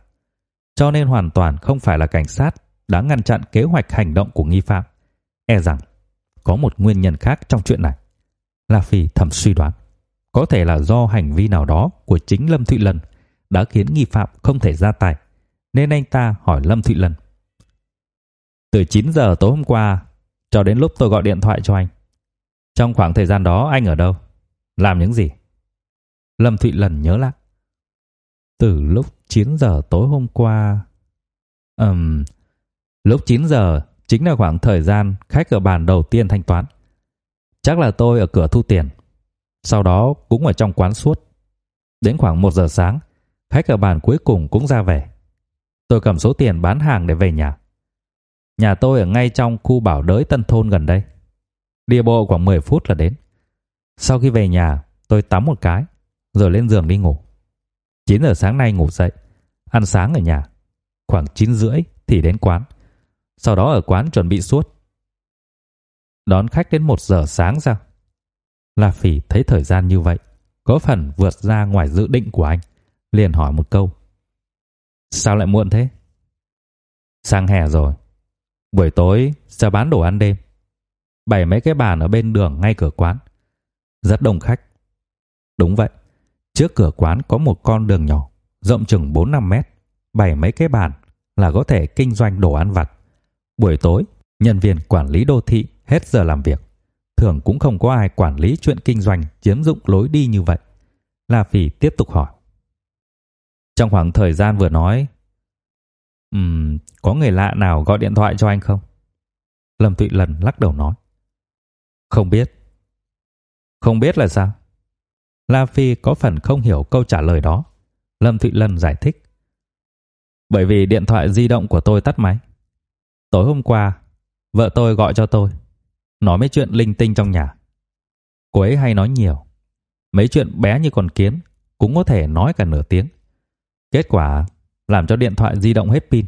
Cho nên hoàn toàn không phải là cảnh sát đã ngăn chặn kế hoạch hành động của nghi phạm. E rằng có một nguyên nhân khác trong chuyện này. La Phi thầm suy đoán, có thể là do hành vi nào đó của chính Lâm Thụy Lân đã khiến nghi phạm không thể ra tay, nên anh ta hỏi Lâm Thụy Lân. Từ 9 giờ tối hôm qua cho đến lúc tôi gọi điện thoại cho anh. Trong khoảng thời gian đó anh ở đâu? Làm những gì? Lâm Thụy lần nhớ lại. Từ lúc 9 giờ tối hôm qua... Ừm... Um, lúc 9 giờ chính là khoảng thời gian khách ở bàn đầu tiên thanh toán. Chắc là tôi ở cửa thu tiền. Sau đó cũng ở trong quán suốt. Đến khoảng 1 giờ sáng, khách ở bàn cuối cùng cũng ra về. Tôi cầm số tiền bán hàng để về nhà. Nhà tôi ở ngay trong khu bảo đới Tân Thôn gần đây. Đi bộ khoảng 10 phút là đến. Sau khi về nhà, tôi tắm một cái, rồi lên giường đi ngủ. 9 giờ sáng nay ngủ dậy, ăn sáng ở nhà. Khoảng 9 rưỡi thì đến quán. Sau đó ở quán chuẩn bị suốt. Đón khách đến 1 giờ sáng sao? La Phỉ thấy thời gian như vậy, có phần vượt ra ngoài dự định của anh, liền hỏi một câu. Sao lại muộn thế? Sang hè rồi, buổi tối sẽ bán đồ ăn đêm. Bày mấy cái bàn ở bên đường ngay cửa quán. Rất đông khách. Đúng vậy, trước cửa quán có một con đường nhỏ, rộng chừng 4-5 mét, bày mấy cái bàn là có thể kinh doanh đồ ăn vặt. Buổi tối, nhân viên quản lý đô thị hết giờ làm việc. Thường cũng không có ai quản lý chuyện kinh doanh chiếm dụng lối đi như vậy. La Phỉ tiếp tục hỏi. Trong khoảng thời gian vừa nói, um, có người lạ nào gọi điện thoại cho anh không? Lâm Thụy Lần lắc đầu nói. Không biết. Không biết là sao? La Phi có phần không hiểu câu trả lời đó. Lâm Thụy Lân giải thích. Bởi vì điện thoại di động của tôi tắt máy. Tối hôm qua, vợ tôi gọi cho tôi, nói mấy chuyện linh tinh trong nhà. Cô ấy hay nói nhiều. Mấy chuyện bé như con kiến cũng có thể nói cả nửa tiếng. Kết quả làm cho điện thoại di động hết pin.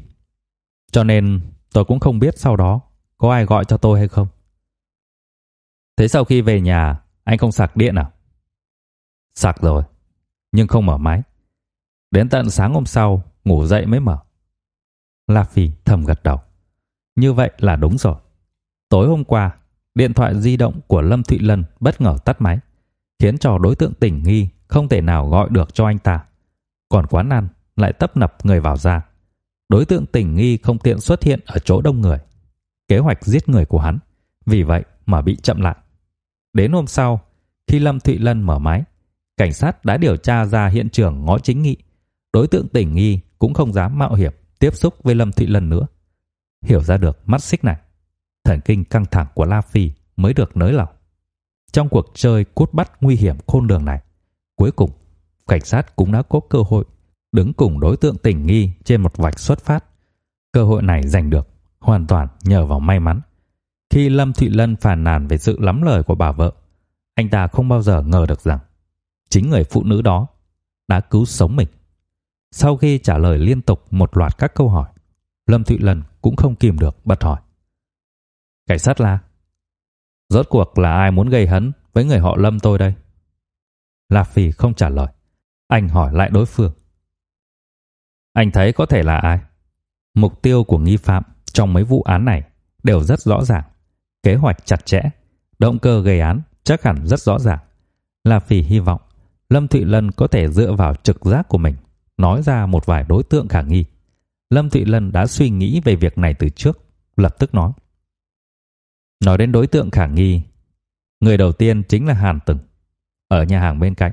Cho nên tôi cũng không biết sau đó có ai gọi cho tôi hay không. Thế sau khi về nhà, anh không sạc điện à? Sạc rồi, nhưng không mở máy. Đến tận sáng hôm sau, ngủ dậy mới mở. La Phi thầm gật đầu. Như vậy là đúng rồi. Tối hôm qua, điện thoại di động của Lâm Thụy Lân bất ngờ tắt máy, khiến cho đối tượng tỉnh nghi không thể nào gọi được cho anh ta. Còn quán ăn lại tấp nập người vào ra. Đối tượng tỉnh nghi không tiện xuất hiện ở chỗ đông người. Kế hoạch giết người của hắn vì vậy mà bị chậm lại. Đến hôm sau, khi Lâm Thụy Lân mở máy, cảnh sát đã điều tra ra hiện trường ngõ chính nghị. Đối tượng tỉnh nghi cũng không dám mạo hiểm tiếp xúc với Lâm Thụy Lân nữa. Hiểu ra được mắt xích này, thần kinh căng thẳng của La Phi mới được nới lỏng. Trong cuộc chơi cút bắt nguy hiểm khôn lường này, cuối cùng cảnh sát cũng đã có cơ hội đứng cùng đối tượng tình nghi trên một vạch xuất phát. Cơ hội này giành được hoàn toàn nhờ vào may mắn. Khi Lâm Thụy Lân phàn nàn về sự lắm lời của bà vợ, anh ta không bao giờ ngờ được rằng chính người phụ nữ đó đã cứu sống mình. Sau khi trả lời liên tục một loạt các câu hỏi, Lâm Thụy Lân cũng không kìm được bật hỏi. Cảnh sát la, rốt cuộc là ai muốn gây hấn với người họ Lâm tôi đây? La Phi không trả lời. Anh hỏi lại đối phương. Anh thấy có thể là ai? Mục tiêu của nghi phạm trong mấy vụ án này đều rất rõ ràng. Kế hoạch chặt chẽ, động cơ gây án chắc hẳn rất rõ ràng. La Phi hy vọng Lâm Thụy Lân có thể dựa vào trực giác của mình nói ra một vài đối tượng khả nghi. Lâm Thụy Lân đã suy nghĩ về việc này từ trước, lập tức nói. Nói đến đối tượng khả nghi, người đầu tiên chính là Hàn Từng, ở nhà hàng bên cạnh.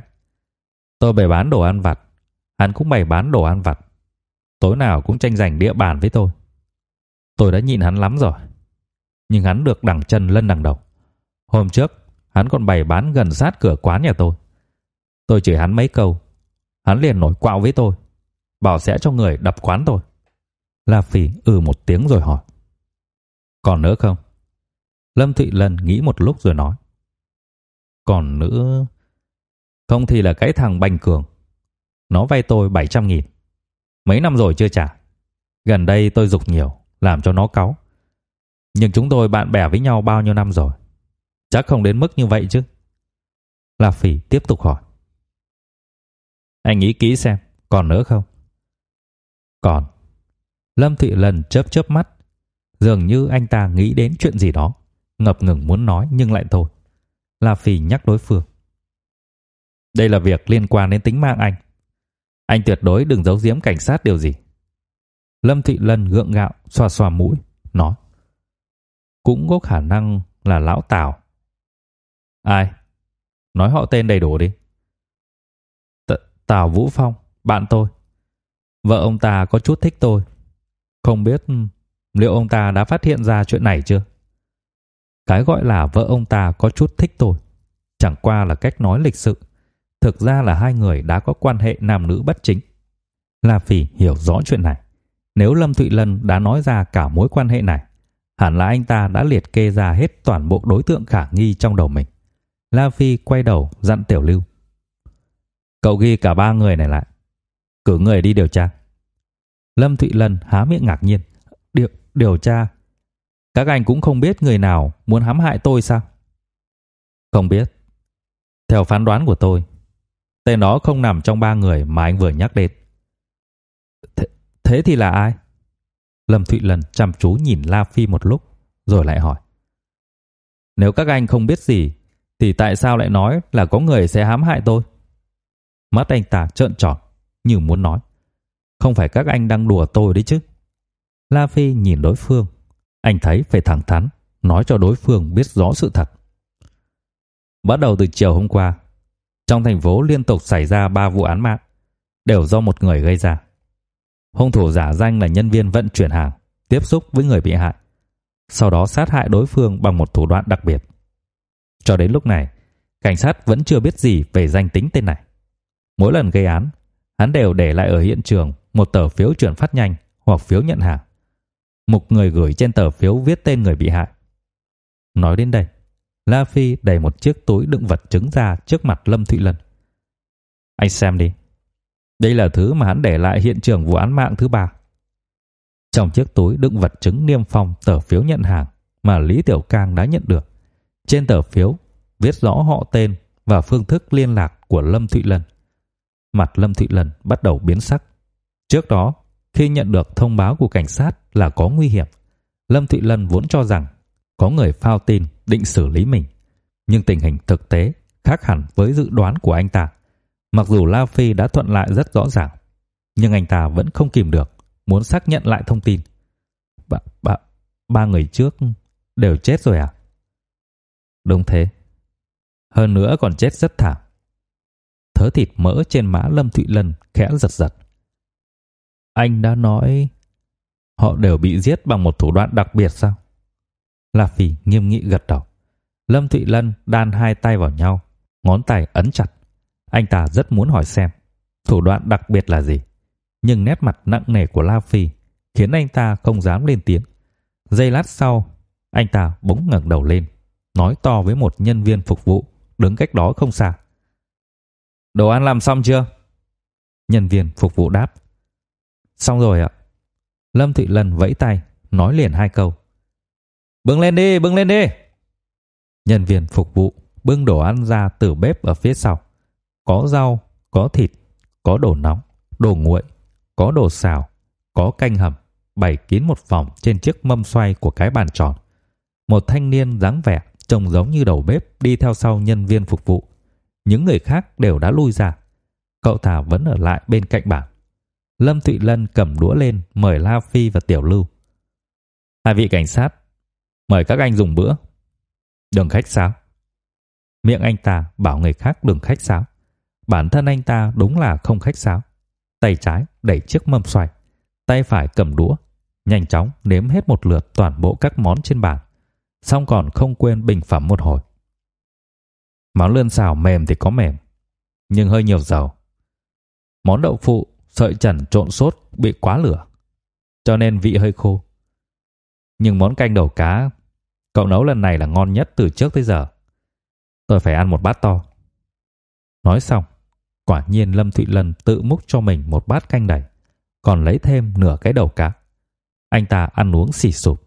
Tôi bày bán đồ ăn vặt, hắn cũng bày bán đồ ăn vặt. Tối nào cũng tranh giành địa bàn với tôi. Tôi đã nhịn hắn lắm rồi. Nhưng hắn được đằng chân lân đằng đầu. Hôm trước, hắn còn bày bán gần sát cửa quán nhà tôi. Tôi chửi hắn mấy câu, hắn liền nổi quạo với tôi, bảo sẽ cho người đập quán tôi. La phỉ ừ một tiếng rồi hỏi. Còn nữa không? Lâm Thụy Lân nghĩ một lúc rồi nói. Còn nữa... Không thì là cái thằng Bành Cường. Nó vay tôi 700 nghìn. Mấy năm rồi chưa trả. Gần đây tôi dục nhiều, làm cho nó cáu. Nhưng chúng tôi bạn bè với nhau bao nhiêu năm rồi. Chắc không đến mức như vậy chứ. La Phỉ tiếp tục hỏi. Anh nghĩ kỹ xem, còn nữa không? Còn. Lâm Thụy Lần chớp chớp mắt. Dường như anh ta nghĩ đến chuyện gì đó. Ngập ngừng muốn nói nhưng lại thôi. La Phỉ nhắc đối phương. Đây là việc liên quan đến tính mạng anh. Anh tuyệt đối đừng giấu giếm cảnh sát điều gì. Lâm Thụy Lân gượng gạo, xoa xoa mũi, nói. Cũng có khả năng là lão Tào. Ai? Nói họ tên đầy đủ đi. T Tào Vũ Phong, bạn tôi. Vợ ông ta có chút thích tôi. Không biết liệu ông ta đã phát hiện ra chuyện này chưa? Cái gọi là vợ ông ta có chút thích tôi. Chẳng qua là cách nói lịch sự. Thực ra là hai người đã có quan hệ nam nữ bất chính. La Phỉ hiểu rõ chuyện này. Nếu Lâm Thụy Lân đã nói ra cả mối quan hệ này, hẳn là anh ta đã liệt kê ra hết toàn bộ đối tượng khả nghi trong đầu mình. La Phi quay đầu dặn Tiểu Lưu. Cậu ghi cả ba người này lại. Cử người đi điều tra. Lâm Thụy Lân há miệng ngạc nhiên. Điều, điều tra? Các anh cũng không biết người nào muốn hãm hại tôi sao? Không biết. Theo phán đoán của tôi, tên đó không nằm trong ba người mà anh vừa nhắc đến. Thế, thế thì là ai? Lâm Thụy lần chăm chú nhìn La Phi một lúc, rồi lại hỏi. Nếu các anh không biết gì, thì tại sao lại nói là có người sẽ hãm hại tôi? Mắt anh ta trợn tròn, như muốn nói. Không phải các anh đang đùa tôi đấy chứ. La Phi nhìn đối phương. Anh thấy phải thẳng thắn, nói cho đối phương biết rõ sự thật. Bắt đầu từ chiều hôm qua, trong thành phố liên tục xảy ra 3 vụ án mạng, đều do một người gây ra. Hung thủ giả danh là nhân viên vận chuyển hàng, tiếp xúc với người bị hại, sau đó sát hại đối phương bằng một thủ đoạn đặc biệt. Cho đến lúc này, cảnh sát vẫn chưa biết gì về danh tính tên này. Mỗi lần gây án, hắn đều để lại ở hiện trường một tờ phiếu chuyển phát nhanh hoặc phiếu nhận hàng. Một người gửi trên tờ phiếu viết tên người bị hại. Nói đến đây, La Phi đẩy một chiếc túi đựng vật chứng ra trước mặt Lâm Thụy Lân. Anh xem đi. Đây là thứ mà hắn để lại hiện trường vụ án mạng thứ ba. Trong chiếc túi đựng vật chứng niêm phong tờ phiếu nhận hàng mà Lý Tiểu Cang đã nhận được. Trên tờ phiếu viết rõ họ tên và phương thức liên lạc của Lâm Thụy Lân. Mặt Lâm Thụy Lân bắt đầu biến sắc. Trước đó, khi nhận được thông báo của cảnh sát là có nguy hiểm, Lâm Thụy Lân vốn cho rằng có người phao tin định xử lý mình. Nhưng tình hình thực tế khác hẳn với dự đoán của anh ta. Mặc dù La Phi đã thuận lại rất rõ ràng, nhưng anh ta vẫn không kìm được, muốn xác nhận lại thông tin. Ba, ba, ba người trước đều chết rồi à? Đúng thế. Hơn nữa còn chết rất thảm. Thớ thịt mỡ trên má Lâm Thụy Lân khẽ giật giật. Anh đã nói họ đều bị giết bằng một thủ đoạn đặc biệt sao? La Phi nghiêm nghị gật đầu. Lâm Thụy Lân đan hai tay vào nhau, ngón tay ấn chặt. Anh ta rất muốn hỏi xem thủ đoạn đặc biệt là gì, nhưng nét mặt nặng nề của La Phi khiến anh ta không dám lên tiếng. Giây lát sau, anh ta bỗng ngẩng đầu lên, nói to với một nhân viên phục vụ đứng cách đó không xa. Đồ ăn làm xong chưa? Nhân viên phục vụ đáp. Xong rồi ạ. Lâm Thụy Lân vẫy tay, nói liền hai câu. Bưng lên đi, bưng lên đi. Nhân viên phục vụ bưng đồ ăn ra từ bếp ở phía sau. Có rau, có thịt, có đồ nóng, đồ nguội, có đồ xào, có canh hầm, bày kín một vòng trên chiếc mâm xoay của cái bàn tròn. Một thanh niên dáng vẻ trông giống như đầu bếp đi theo sau nhân viên phục vụ. Những người khác đều đã lui ra. Cậu ta vẫn ở lại bên cạnh bàn. Lâm Thụy Lân cầm đũa lên mời La Phi và Tiểu Lưu. Hai vị cảnh sát, mời các anh dùng bữa. Đừng khách sáo. Miệng anh ta bảo người khác đừng khách sáo. Bản thân anh ta đúng là không khách sáo. Tay trái đẩy chiếc mâm xoài, tay phải cầm đũa, nhanh chóng nếm hết một lượt toàn bộ các món trên bàn, xong còn không quên bình phẩm một hồi. Món lươn xào mềm thì có mềm, nhưng hơi nhiều dầu. Món đậu phụ sợi trần trộn sốt bị quá lửa, cho nên vị hơi khô. Nhưng món canh đầu cá cậu nấu lần này là ngon nhất từ trước tới giờ. Tôi phải ăn một bát to. Nói xong, quả nhiên Lâm Thụy Lân tự múc cho mình một bát canh đầy, còn lấy thêm nửa cái đầu cá. Anh ta ăn uống xì sụp.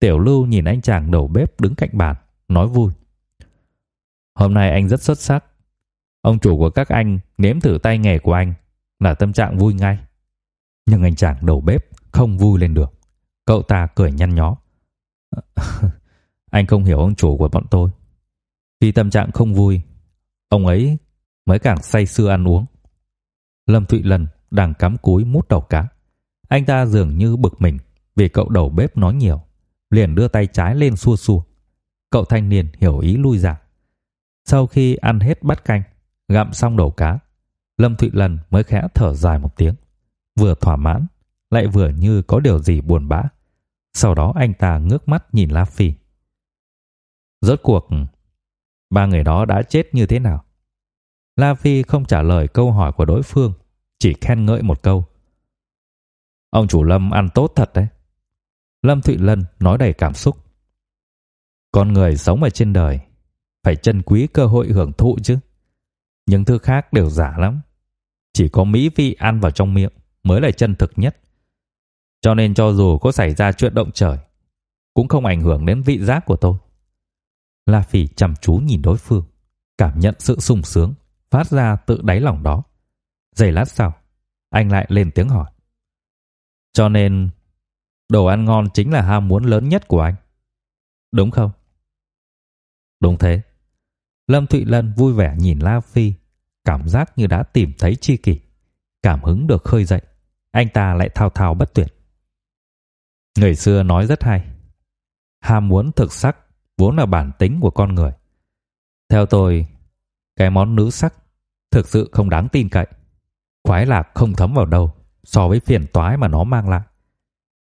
Tiểu Lưu nhìn anh chàng đầu bếp đứng cạnh bàn, nói vui. Hôm nay anh rất xuất sắc. Ông chủ của các anh nếm thử tay nghề của anh là tâm trạng vui ngay. Nhưng anh chàng đầu bếp không vui lên được. Cậu ta cười nhăn nhó. *laughs* anh không hiểu ông chủ của bọn tôi. Khi tâm trạng không vui, ông ấy mới càng say sưa ăn uống. Lâm Thụy Lân đang cắm cúi mút đầu cá. Anh ta dường như bực mình vì cậu đầu bếp nói nhiều, liền đưa tay trái lên xua xua. Cậu thanh niên hiểu ý lui ra. Sau khi ăn hết bát canh, gặm xong đầu cá, Lâm Thụy Lân mới khẽ thở dài một tiếng, vừa thỏa mãn, lại vừa như có điều gì buồn bã. Sau đó anh ta ngước mắt nhìn La Phi. Rốt cuộc, ba người đó đã chết như thế nào? La Phi không trả lời câu hỏi của đối phương, chỉ khen ngợi một câu. Ông chủ Lâm ăn tốt thật đấy. Lâm Thụy Lân nói đầy cảm xúc. Con người sống ở trên đời phải trân quý cơ hội hưởng thụ chứ. Những thứ khác đều giả lắm. Chỉ có mỹ vị ăn vào trong miệng mới là chân thực nhất. Cho nên cho dù có xảy ra chuyện động trời, cũng không ảnh hưởng đến vị giác của tôi. La Phỉ chăm chú nhìn đối phương, cảm nhận sự sung sướng phát ra tự đáy lòng đó. Giây lát sau, anh lại lên tiếng hỏi. Cho nên, đồ ăn ngon chính là ham muốn lớn nhất của anh. Đúng không? Đúng thế. Lâm Thụy Lân vui vẻ nhìn La Phi, cảm giác như đã tìm thấy chi kỷ. Cảm hứng được khơi dậy, anh ta lại thao thao bất tuyệt. Người xưa nói rất hay. Ham muốn thực sắc vốn là bản tính của con người. Theo tôi, cái món nữ sắc thực sự không đáng tin cậy. Khoái lạc không thấm vào đâu so với phiền toái mà nó mang lại.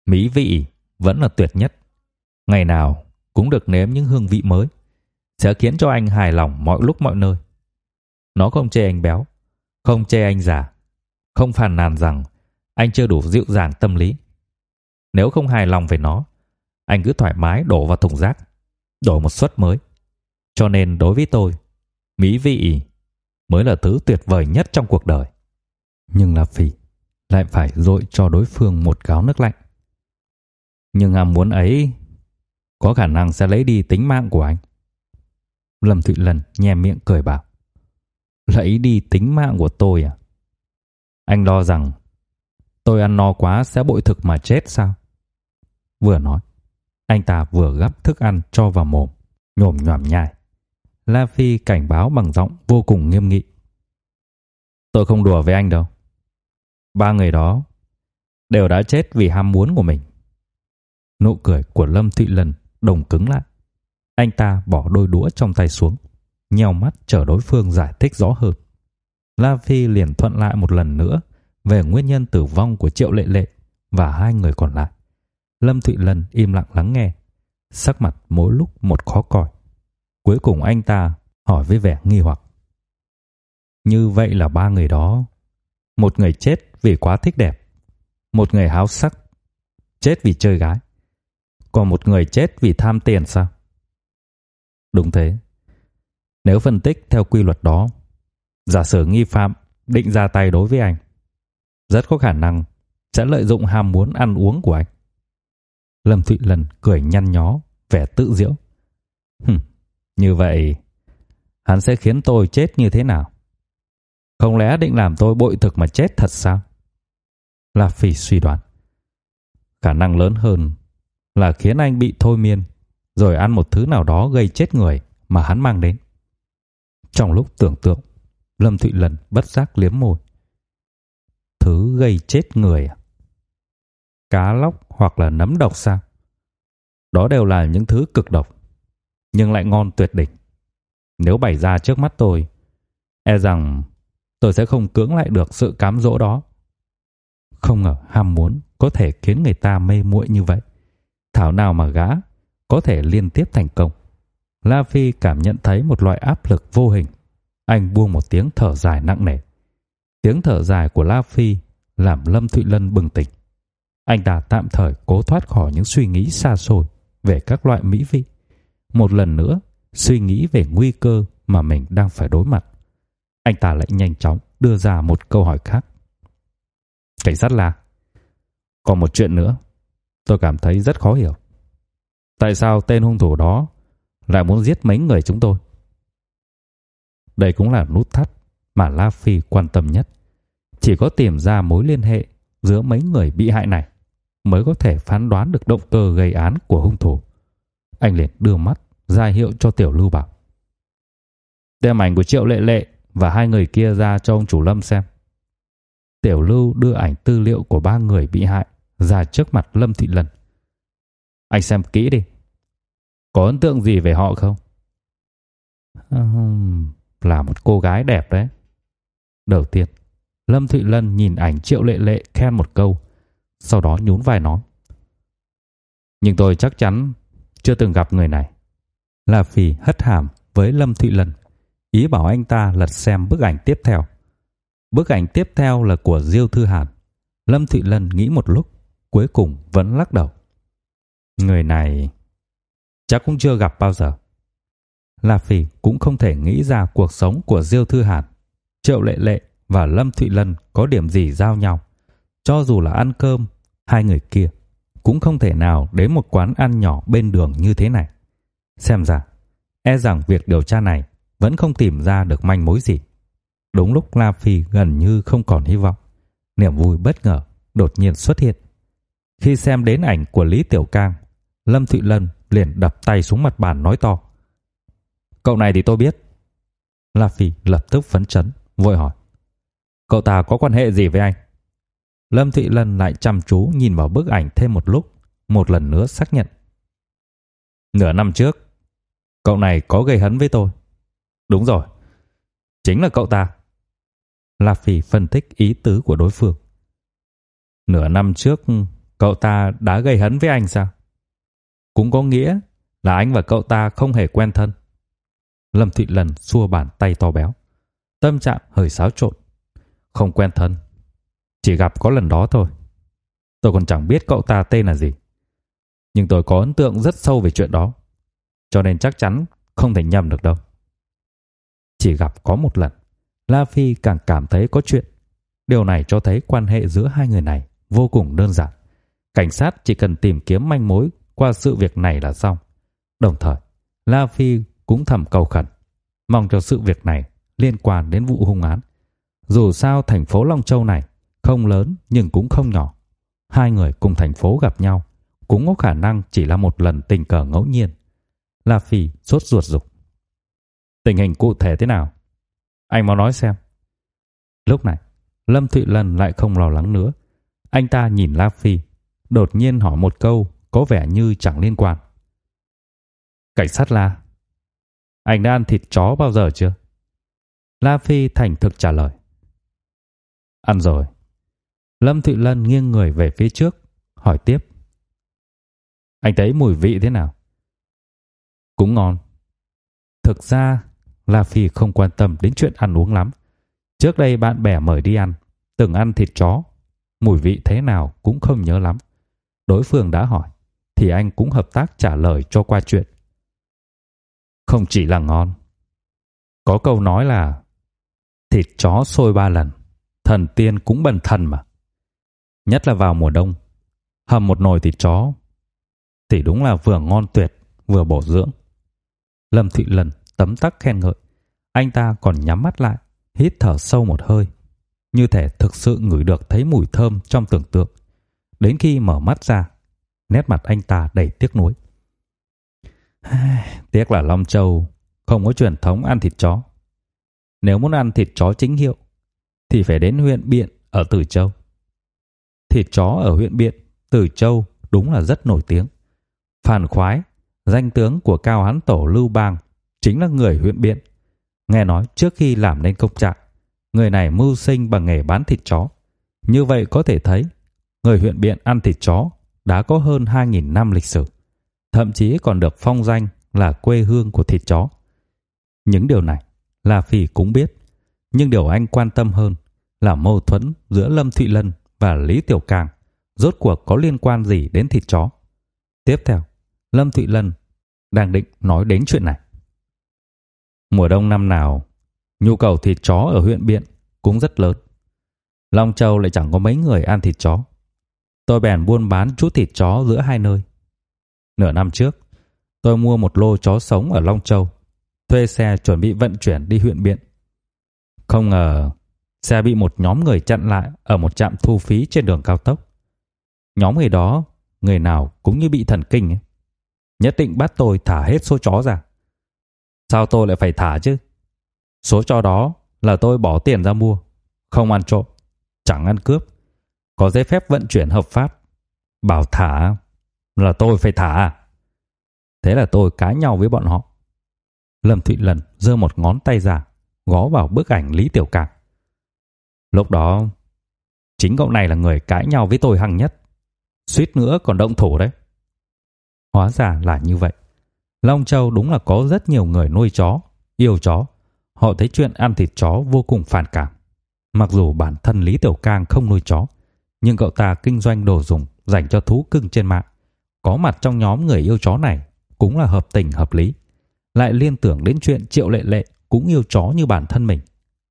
Mỹ vị vẫn là tuyệt nhất. Ngày nào cũng được nếm những hương vị mới sẽ khiến cho anh hài lòng mọi lúc mọi nơi. Nó không chê anh béo, không chê anh già, không phàn nàn rằng anh chưa đủ dịu dàng tâm lý. Nếu không hài lòng về nó, anh cứ thoải mái đổ vào thùng rác, đổi một suất mới. Cho nên đối với tôi, mỹ vị mới là thứ tuyệt vời nhất trong cuộc đời. Nhưng là phỉ lại phải dội cho đối phương một gáo nước lạnh. Nhưng ham muốn ấy có khả năng sẽ lấy đi tính mạng của anh. Lâm Thụy Lần nhe miệng cười bảo. Lấy đi tính mạng của tôi à? Anh lo rằng tôi ăn no quá sẽ bội thực mà chết sao? Vừa nói, anh ta vừa gắp thức ăn cho vào mồm, nhồm nhòm nhai. La Phi cảnh báo bằng giọng vô cùng nghiêm nghị. Tôi không đùa với anh đâu. Ba người đó đều đã chết vì ham muốn của mình. Nụ cười của Lâm Thụy Lần đồng cứng lại. Anh ta bỏ đôi đũa trong tay xuống, nheo mắt chờ đối phương giải thích rõ hơn. La Phi liền thuận lại một lần nữa về nguyên nhân tử vong của Triệu Lệ Lệ và hai người còn lại. Lâm Thụy Lần im lặng lắng nghe, sắc mặt mỗi lúc một khó coi. Cuối cùng anh ta hỏi với vẻ nghi hoặc. Như vậy là ba người đó, một người chết vì quá thích đẹp, một người háo sắc, chết vì chơi gái, còn một người chết vì tham tiền sao? Đúng thế. Nếu phân tích theo quy luật đó, giả sử nghi phạm định ra tay đối với anh, rất có khả năng sẽ lợi dụng ham muốn ăn uống của anh. Lâm Thụy Lần cười nhăn nhó, vẻ tự giễu. hừ như vậy, hắn sẽ khiến tôi chết như thế nào? Không lẽ định làm tôi bội thực mà chết thật sao? La phỉ suy đoán. Khả năng lớn hơn là khiến anh bị thôi miên, rồi ăn một thứ nào đó gây chết người mà hắn mang đến. Trong lúc tưởng tượng, Lâm Thụy Lần bất giác liếm môi. Thứ gây chết người à? Cá lóc hoặc là nấm độc sao? Đó đều là những thứ cực độc, nhưng lại ngon tuyệt đỉnh. Nếu bày ra trước mắt tôi, e rằng tôi sẽ không cưỡng lại được sự cám dỗ đó. Không ngờ ham muốn có thể khiến người ta mê muội như vậy. Thảo nào mà gã có thể liên tiếp thành công. La Phi cảm nhận thấy một loại áp lực vô hình. Anh buông một tiếng thở dài nặng nề. Tiếng thở dài của La Phi làm Lâm Thụy Lân bừng tỉnh. Anh ta tạm thời cố thoát khỏi những suy nghĩ xa xôi về các loại mỹ vị. Một lần nữa, suy nghĩ về nguy cơ mà mình đang phải đối mặt. Anh ta lại nhanh chóng đưa ra một câu hỏi khác. Cảnh sát là Còn một chuyện nữa, tôi cảm thấy rất khó hiểu. Tại sao tên hung thủ đó lại muốn giết mấy người chúng tôi? Đây cũng là nút thắt mà La Phi quan tâm nhất. Chỉ có tìm ra mối liên hệ giữa mấy người bị hại này mới có thể phán đoán được động cơ gây án của hung thủ. Anh liền đưa mắt ra hiệu cho Tiểu Lưu bảo. Đem ảnh của Triệu Lệ Lệ và hai người kia ra cho ông chủ Lâm xem. Tiểu Lưu đưa ảnh tư liệu của ba người bị hại ra trước mặt Lâm Thị Lần. Anh xem kỹ đi. Có ấn tượng gì về họ không? Um, là một cô gái đẹp đấy. Đầu tiên, Lâm Thụy Lân nhìn ảnh Triệu Lệ Lệ khen một câu, sau đó nhún vai nói. Nhưng tôi chắc chắn chưa từng gặp người này. La Phi hất hàm với Lâm Thụy Lân, ý bảo anh ta lật xem bức ảnh tiếp theo. Bức ảnh tiếp theo là của Diêu Thư Hàn. Lâm Thụy Lân nghĩ một lúc, cuối cùng vẫn lắc đầu. Người này chắc cũng chưa gặp bao giờ. La Phi cũng không thể nghĩ ra cuộc sống của Diêu Thư Hàn, Triệu Lệ Lệ và Lâm Thụy Lân có điểm gì giao nhau. Cho dù là ăn cơm, hai người kia cũng không thể nào đến một quán ăn nhỏ bên đường như thế này. Xem ra, e rằng việc điều tra này vẫn không tìm ra được manh mối gì. Đúng lúc La Phi gần như không còn hy vọng, niềm vui bất ngờ đột nhiên xuất hiện. Khi xem đến ảnh của Lý Tiểu Cang, Lâm Thụy Lân liền đập tay xuống mặt bàn nói to. Cậu này thì tôi biết. La Phi lập tức phấn chấn, vội hỏi. Cậu ta có quan hệ gì với anh? Lâm Thụy Lân lại chăm chú nhìn vào bức ảnh thêm một lúc, một lần nữa xác nhận. Nửa năm trước, cậu này có gây hấn với tôi. Đúng rồi, chính là cậu ta. La Phi phân tích ý tứ của đối phương. Nửa năm trước, cậu ta đã gây hấn với anh sao? Cũng có nghĩa là anh và cậu ta không hề quen thân. Lâm Thị lần xua bàn tay to béo. Tâm trạng hơi xáo trộn. Không quen thân. Chỉ gặp có lần đó thôi. Tôi còn chẳng biết cậu ta tên là gì. Nhưng tôi có ấn tượng rất sâu về chuyện đó. Cho nên chắc chắn không thể nhầm được đâu. Chỉ gặp có một lần. La Phi càng cảm thấy có chuyện. Điều này cho thấy quan hệ giữa hai người này vô cùng đơn giản. Cảnh sát chỉ cần tìm kiếm manh mối qua sự việc này là xong. Đồng thời, La Phi cũng thầm cầu khẩn, mong cho sự việc này liên quan đến vụ hung án. Dù sao thành phố Long Châu này không lớn nhưng cũng không nhỏ. Hai người cùng thành phố gặp nhau cũng có khả năng chỉ là một lần tình cờ ngẫu nhiên. La Phi sốt ruột dục. Tình hình cụ thể thế nào? Anh mau nói xem. Lúc này, Lâm Thụy Lân lại không lo lắng nữa. Anh ta nhìn La Phi, đột nhiên hỏi một câu có vẻ như chẳng liên quan. Cảnh sát La, anh đã ăn thịt chó bao giờ chưa? La Phi thành thực trả lời. Ăn rồi. Lâm Thụy Lân nghiêng người về phía trước, hỏi tiếp. Anh thấy mùi vị thế nào? Cũng ngon. Thực ra, La Phi không quan tâm đến chuyện ăn uống lắm. Trước đây bạn bè mời đi ăn, từng ăn thịt chó, mùi vị thế nào cũng không nhớ lắm. Đối phương đã hỏi, thì anh cũng hợp tác trả lời cho qua chuyện. Không chỉ là ngon. Có câu nói là thịt chó sôi ba lần, thần tiên cũng bần thần mà. Nhất là vào mùa đông, hầm một nồi thịt chó thì đúng là vừa ngon tuyệt, vừa bổ dưỡng. Lâm Thụy Lần tấm tắc khen ngợi. Anh ta còn nhắm mắt lại, hít thở sâu một hơi. Như thể thực sự ngửi được thấy mùi thơm trong tưởng tượng. Đến khi mở mắt ra, nét mặt anh ta đầy tiếc nuối. *sighs* tiếc là Long Châu không có truyền thống ăn thịt chó. Nếu muốn ăn thịt chó chính hiệu, thì phải đến huyện Biện ở Từ Châu. Thịt chó ở huyện Biện, Từ Châu đúng là rất nổi tiếng. Phản Khoái, danh tướng của Cao Hán Tổ Lưu Bang, chính là người huyện Biện. Nghe nói trước khi làm nên công trạng, người này mưu sinh bằng nghề bán thịt chó. Như vậy có thể thấy, người huyện Biện ăn thịt chó đã có hơn 2.000 năm lịch sử, thậm chí còn được phong danh là quê hương của thịt chó. Những điều này là Phi cũng biết, nhưng điều anh quan tâm hơn là mâu thuẫn giữa Lâm Thụy Lân và Lý Tiểu Càng rốt cuộc có liên quan gì đến thịt chó. Tiếp theo, Lâm Thụy Lân đang định nói đến chuyện này. Mùa đông năm nào, nhu cầu thịt chó ở huyện Biện cũng rất lớn. Long Châu lại chẳng có mấy người ăn thịt chó. Tôi bèn buôn bán chút thịt chó giữa hai nơi. Nửa năm trước, tôi mua một lô chó sống ở Long Châu, thuê xe chuẩn bị vận chuyển đi huyện Biện. Không ngờ, xe bị một nhóm người chặn lại ở một trạm thu phí trên đường cao tốc. Nhóm người đó, người nào cũng như bị thần kinh ấy. Nhất định bắt tôi thả hết số chó ra. Sao tôi lại phải thả chứ? Số chó đó là tôi bỏ tiền ra mua, không ăn trộm, chẳng ăn cướp, có giấy phép vận chuyển hợp pháp. Bảo thả là tôi phải thả. Thế là tôi cãi nhau với bọn họ. Lâm Thụy Lần giơ một ngón tay ra, gõ vào bức ảnh Lý Tiểu Cạc. Lúc đó, chính cậu này là người cãi nhau với tôi hằng nhất. Suýt nữa còn động thủ đấy. Hóa ra là như vậy. Long Châu đúng là có rất nhiều người nuôi chó, yêu chó. Họ thấy chuyện ăn thịt chó vô cùng phản cảm. Mặc dù bản thân Lý Tiểu Cang không nuôi chó, nhưng cậu ta kinh doanh đồ dùng dành cho thú cưng trên mạng. Có mặt trong nhóm người yêu chó này cũng là hợp tình hợp lý. Lại liên tưởng đến chuyện Triệu Lệ Lệ cũng yêu chó như bản thân mình.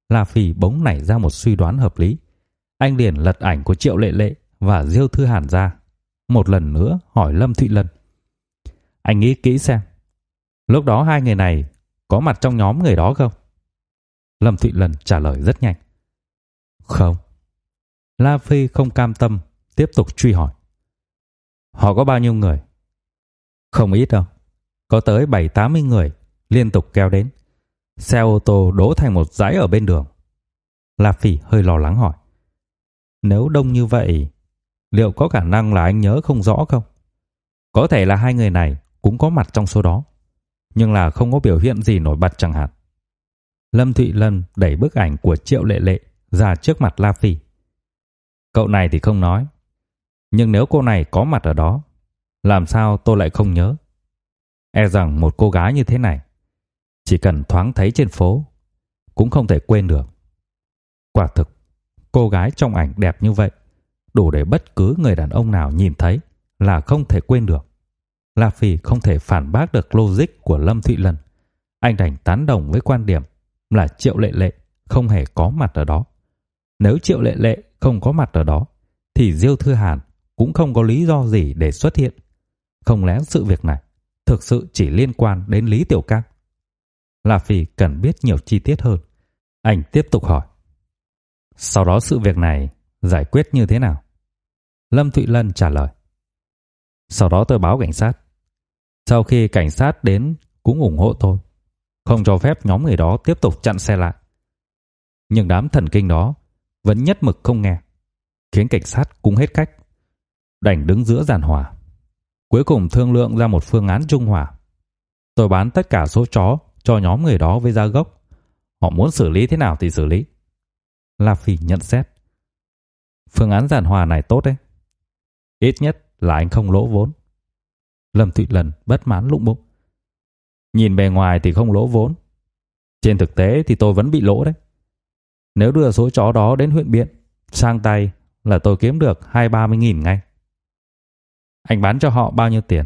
La Phi bỗng nảy ra một suy đoán hợp lý. Anh liền lật ảnh của Triệu Lệ Lệ và Diêu Thư Hàn ra. Một lần nữa hỏi Lâm Thụy Lân. Anh nghĩ kỹ xem. Lúc đó hai người này có mặt trong nhóm người đó không? Lâm Thụy lần trả lời rất nhanh. Không. La Phi không cam tâm, tiếp tục truy hỏi. Họ có bao nhiêu người? Không ít đâu. Có tới 7-80 người liên tục kéo đến. Xe ô tô đổ thành một dãy ở bên đường. La Phi hơi lo lắng hỏi. Nếu đông như vậy, liệu có khả năng là anh nhớ không rõ không? Có thể là hai người này cũng có mặt trong số đó, nhưng là không có biểu hiện gì nổi bật chẳng hạn. Lâm Thụy Lân đẩy bức ảnh của Triệu Lệ Lệ ra trước mặt La Phi. Cậu này thì không nói, nhưng nếu cô này có mặt ở đó, làm sao tôi lại không nhớ? E rằng một cô gái như thế này, chỉ cần thoáng thấy trên phố, cũng không thể quên được. Quả thực, cô gái trong ảnh đẹp như vậy, đủ để bất cứ người đàn ông nào nhìn thấy là không thể quên được. La Phi không thể phản bác được logic của Lâm Thụy Lân. Anh đành tán đồng với quan điểm là Triệu Lệ Lệ không hề có mặt ở đó. Nếu Triệu Lệ Lệ không có mặt ở đó, thì Diêu Thư Hàn cũng không có lý do gì để xuất hiện. Không lẽ sự việc này thực sự chỉ liên quan đến Lý Tiểu Cang? La Phi cần biết nhiều chi tiết hơn. Anh tiếp tục hỏi. Sau đó sự việc này giải quyết như thế nào? Lâm Thụy Lân trả lời. Sau đó tôi báo cảnh sát. Sau khi cảnh sát đến cũng ủng hộ tôi, không cho phép nhóm người đó tiếp tục chặn xe lại. Nhưng đám thần kinh đó vẫn nhất mực không nghe, khiến cảnh sát cũng hết cách, đành đứng giữa giàn hòa. Cuối cùng thương lượng ra một phương án trung hòa. Tôi bán tất cả số chó cho nhóm người đó với giá gốc. Họ muốn xử lý thế nào thì xử lý. La Phi nhận xét. Phương án giàn hòa này tốt đấy. Ít nhất là anh không lỗ vốn. Lâm Thụy Lần bất mãn lụng bụng. Nhìn bề ngoài thì không lỗ vốn. Trên thực tế thì tôi vẫn bị lỗ đấy. Nếu đưa số chó đó đến huyện Biện, sang tay là tôi kiếm được hai ba mươi nghìn ngay. Anh bán cho họ bao nhiêu tiền?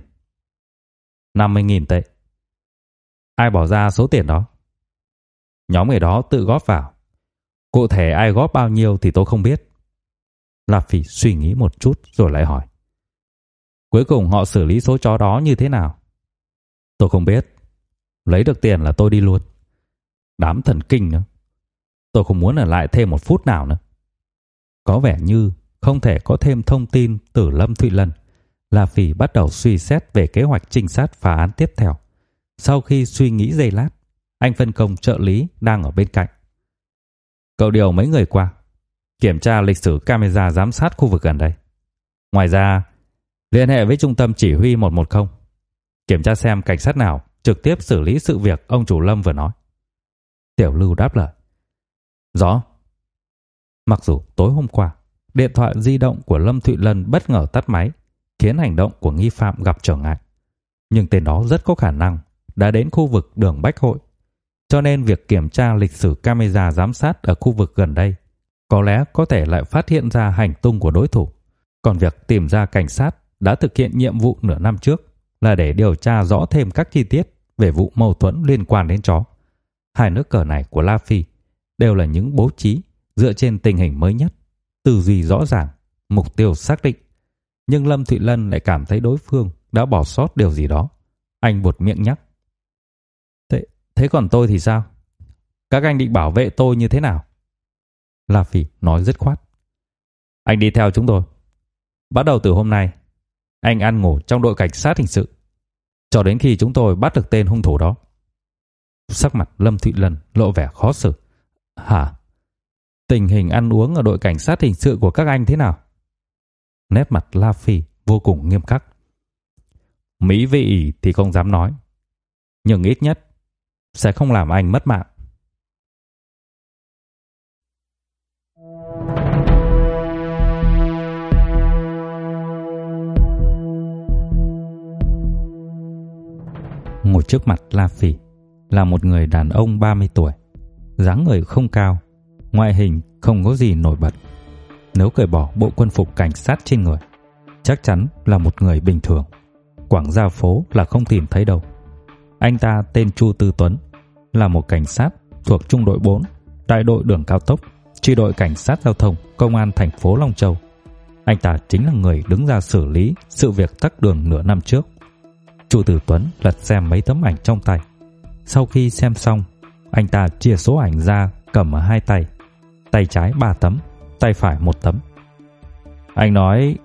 50 nghìn tệ. Ai bỏ ra số tiền đó? Nhóm người đó tự góp vào. Cụ thể ai góp bao nhiêu thì tôi không biết. Lạp Phỉ suy nghĩ một chút rồi lại hỏi. Cuối cùng họ xử lý số chó đó như thế nào? Tôi không biết. Lấy được tiền là tôi đi luôn. Đám thần kinh nữa. Tôi không muốn ở lại thêm một phút nào nữa. Có vẻ như không thể có thêm thông tin từ Lâm Thụy Lân. La Phi bắt đầu suy xét về kế hoạch trinh sát phá án tiếp theo. Sau khi suy nghĩ giây lát, anh phân công trợ lý đang ở bên cạnh. Cậu điều mấy người qua, kiểm tra lịch sử camera giám sát khu vực gần đây. Ngoài ra, liên hệ với trung tâm chỉ huy 110, kiểm tra xem cảnh sát nào trực tiếp xử lý sự việc ông chủ Lâm vừa nói. Tiểu Lưu đáp lời. Rõ. Mặc dù tối hôm qua, điện thoại di động của Lâm Thụy Lân bất ngờ tắt máy, khiến hành động của nghi phạm gặp trở ngại. Nhưng tên đó rất có khả năng đã đến khu vực đường Bách Hội. Cho nên việc kiểm tra lịch sử camera giám sát ở khu vực gần đây có lẽ có thể lại phát hiện ra hành tung của đối thủ. Còn việc tìm ra cảnh sát đã thực hiện nhiệm vụ nửa năm trước là để điều tra rõ thêm các chi tiết về vụ mâu thuẫn liên quan đến chó. Hai nước cờ này của La Phi đều là những bố trí dựa trên tình hình mới nhất, tư duy rõ ràng, mục tiêu xác định. Nhưng Lâm Thụy Lân lại cảm thấy đối phương đã bỏ sót điều gì đó. Anh buột miệng nhắc. Thế, thế còn tôi thì sao? Các anh định bảo vệ tôi như thế nào? La Phi nói dứt khoát. Anh đi theo chúng tôi. Bắt đầu từ hôm nay, anh ăn ngủ trong đội cảnh sát hình sự. Cho đến khi chúng tôi bắt được tên hung thủ đó. Sắc mặt Lâm Thụy Lân lộ vẻ khó xử. Hả? Tình hình ăn uống ở đội cảnh sát hình sự của các anh thế nào? Nét mặt La Phi vô cùng nghiêm khắc. Mỹ vị thì không dám nói. Nhưng ít nhất sẽ không làm anh mất mạng. Ngồi trước mặt La Phỉ là một người đàn ông 30 tuổi, dáng người không cao, ngoại hình không có gì nổi bật. Nếu cởi bỏ bộ quân phục cảnh sát trên người, chắc chắn là một người bình thường. Quảng Gia phố là không tìm thấy đâu. Anh ta tên Chu Tư Tuấn, là một cảnh sát thuộc trung đội 4, đại đội đường cao tốc, chi đội cảnh sát giao thông, công an thành phố Long Châu. Anh ta chính là người đứng ra xử lý sự việc tắc đường nửa năm trước. Chu Tử Tuấn lật xem mấy tấm ảnh trong tay. Sau khi xem xong, anh ta chia số ảnh ra cầm ở hai tay. Tay trái ba tấm, tay phải một tấm. Anh nói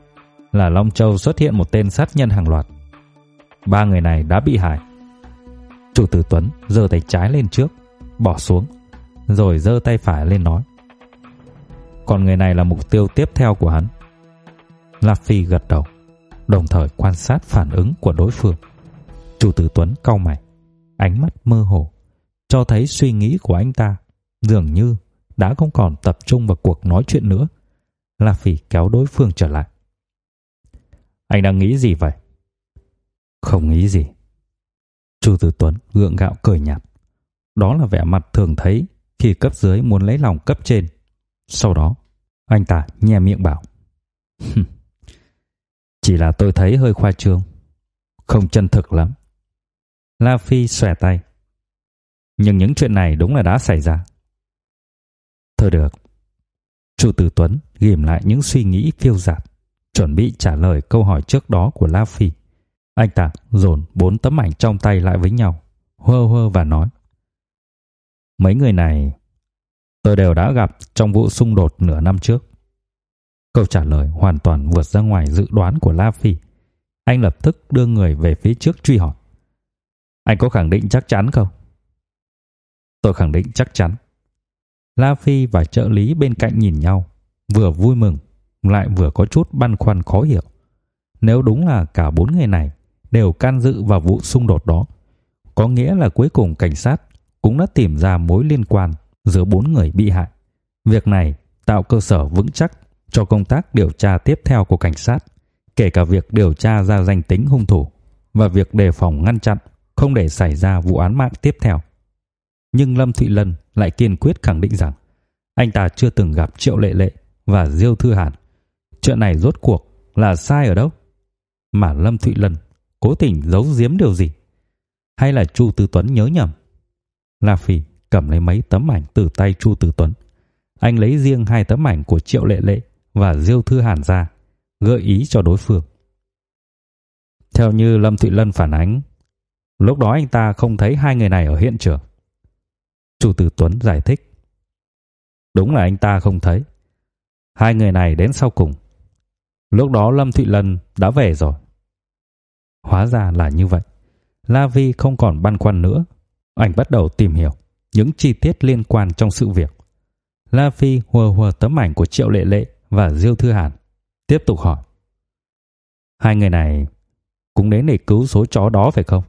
là Long Châu xuất hiện một tên sát nhân hàng loạt. Ba người này đã bị hại. Chủ tử Tuấn giơ tay trái lên trước, bỏ xuống, rồi giơ tay phải lên nói. Còn người này là mục tiêu tiếp theo của hắn. Lạc Phi gật đầu, đồng thời quan sát phản ứng của đối phương. Chủ tử Tuấn cau mày, ánh mắt mơ hồ, cho thấy suy nghĩ của anh ta dường như đã không còn tập trung vào cuộc nói chuyện nữa. La phỉ kéo đối phương trở lại. Anh đang nghĩ gì vậy? Không nghĩ gì. Chu Tử Tuấn gượng gạo cười nhạt. Đó là vẻ mặt thường thấy khi cấp dưới muốn lấy lòng cấp trên. Sau đó, anh ta nhè miệng bảo. Chỉ là tôi thấy hơi khoa trương. Không chân thực lắm. La Phi xòe tay. Nhưng những chuyện này đúng là đã xảy ra. Thôi được. Chu Tử Tuấn ghim lại những suy nghĩ phiêu dạt, chuẩn bị trả lời câu hỏi trước đó của La Phi. Anh ta dồn bốn tấm ảnh trong tay lại với nhau, hơ hơ và nói: "Mấy người này tôi đều đã gặp trong vụ xung đột nửa năm trước." Câu trả lời hoàn toàn vượt ra ngoài dự đoán của La Phi. Anh lập tức đưa người về phía trước truy hỏi. Anh có khẳng định chắc chắn không? Tôi khẳng định chắc chắn. La Phi và trợ lý bên cạnh nhìn nhau, vừa vui mừng lại vừa có chút băn khoăn khó hiểu. Nếu đúng là cả bốn người này đều can dự vào vụ xung đột đó, có nghĩa là cuối cùng cảnh sát cũng đã tìm ra mối liên quan giữa bốn người bị hại. Việc này tạo cơ sở vững chắc cho công tác điều tra tiếp theo của cảnh sát, kể cả việc điều tra ra danh tính hung thủ và việc đề phòng ngăn chặn không để xảy ra vụ án mạng tiếp theo. Nhưng Lâm Thụy Lân lại kiên quyết khẳng định rằng anh ta chưa từng gặp Triệu Lệ Lệ và Diêu Thư Hàn. Chuyện này rốt cuộc là sai ở đâu? Mà Lâm Thụy Lân cố tình giấu giếm điều gì? Hay là Chu Tư Tuấn nhớ nhầm? La Phi cầm lấy mấy tấm ảnh từ tay Chu Tư Tuấn. Anh lấy riêng hai tấm ảnh của Triệu Lệ Lệ và Diêu Thư Hàn ra, gợi ý cho đối phương. Theo như Lâm Thụy Lân phản ánh, lúc đó anh ta không thấy hai người này ở hiện trường. Chu Tử Tuấn giải thích. Đúng là anh ta không thấy. Hai người này đến sau cùng. Lúc đó Lâm Thụy Lân đã về rồi. Hóa ra là như vậy. La Vi không còn băn khoăn nữa. Anh bắt đầu tìm hiểu những chi tiết liên quan trong sự việc. La Phi hùa hùa tấm ảnh của Triệu Lệ Lệ và Diêu Thư Hàn, tiếp tục hỏi. Hai người này cũng đến để cứu số chó đó phải không?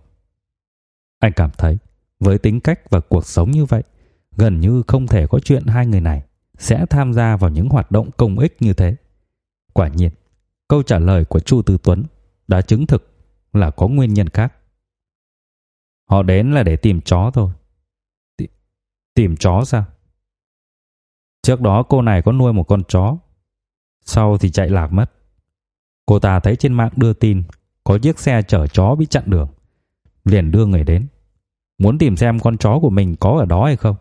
Anh cảm thấy với tính cách và cuộc sống như vậy, gần như không thể có chuyện hai người này sẽ tham gia vào những hoạt động công ích như thế. Quả nhiên, câu trả lời của Chu Tư Tuấn đã chứng thực là có nguyên nhân khác. Họ đến là để tìm chó thôi. T tìm chó sao? Trước đó cô này có nuôi một con chó, sau thì chạy lạc mất. Cô ta thấy trên mạng đưa tin có chiếc xe chở chó bị chặn đường, liền đưa người đến, muốn tìm xem con chó của mình có ở đó hay không.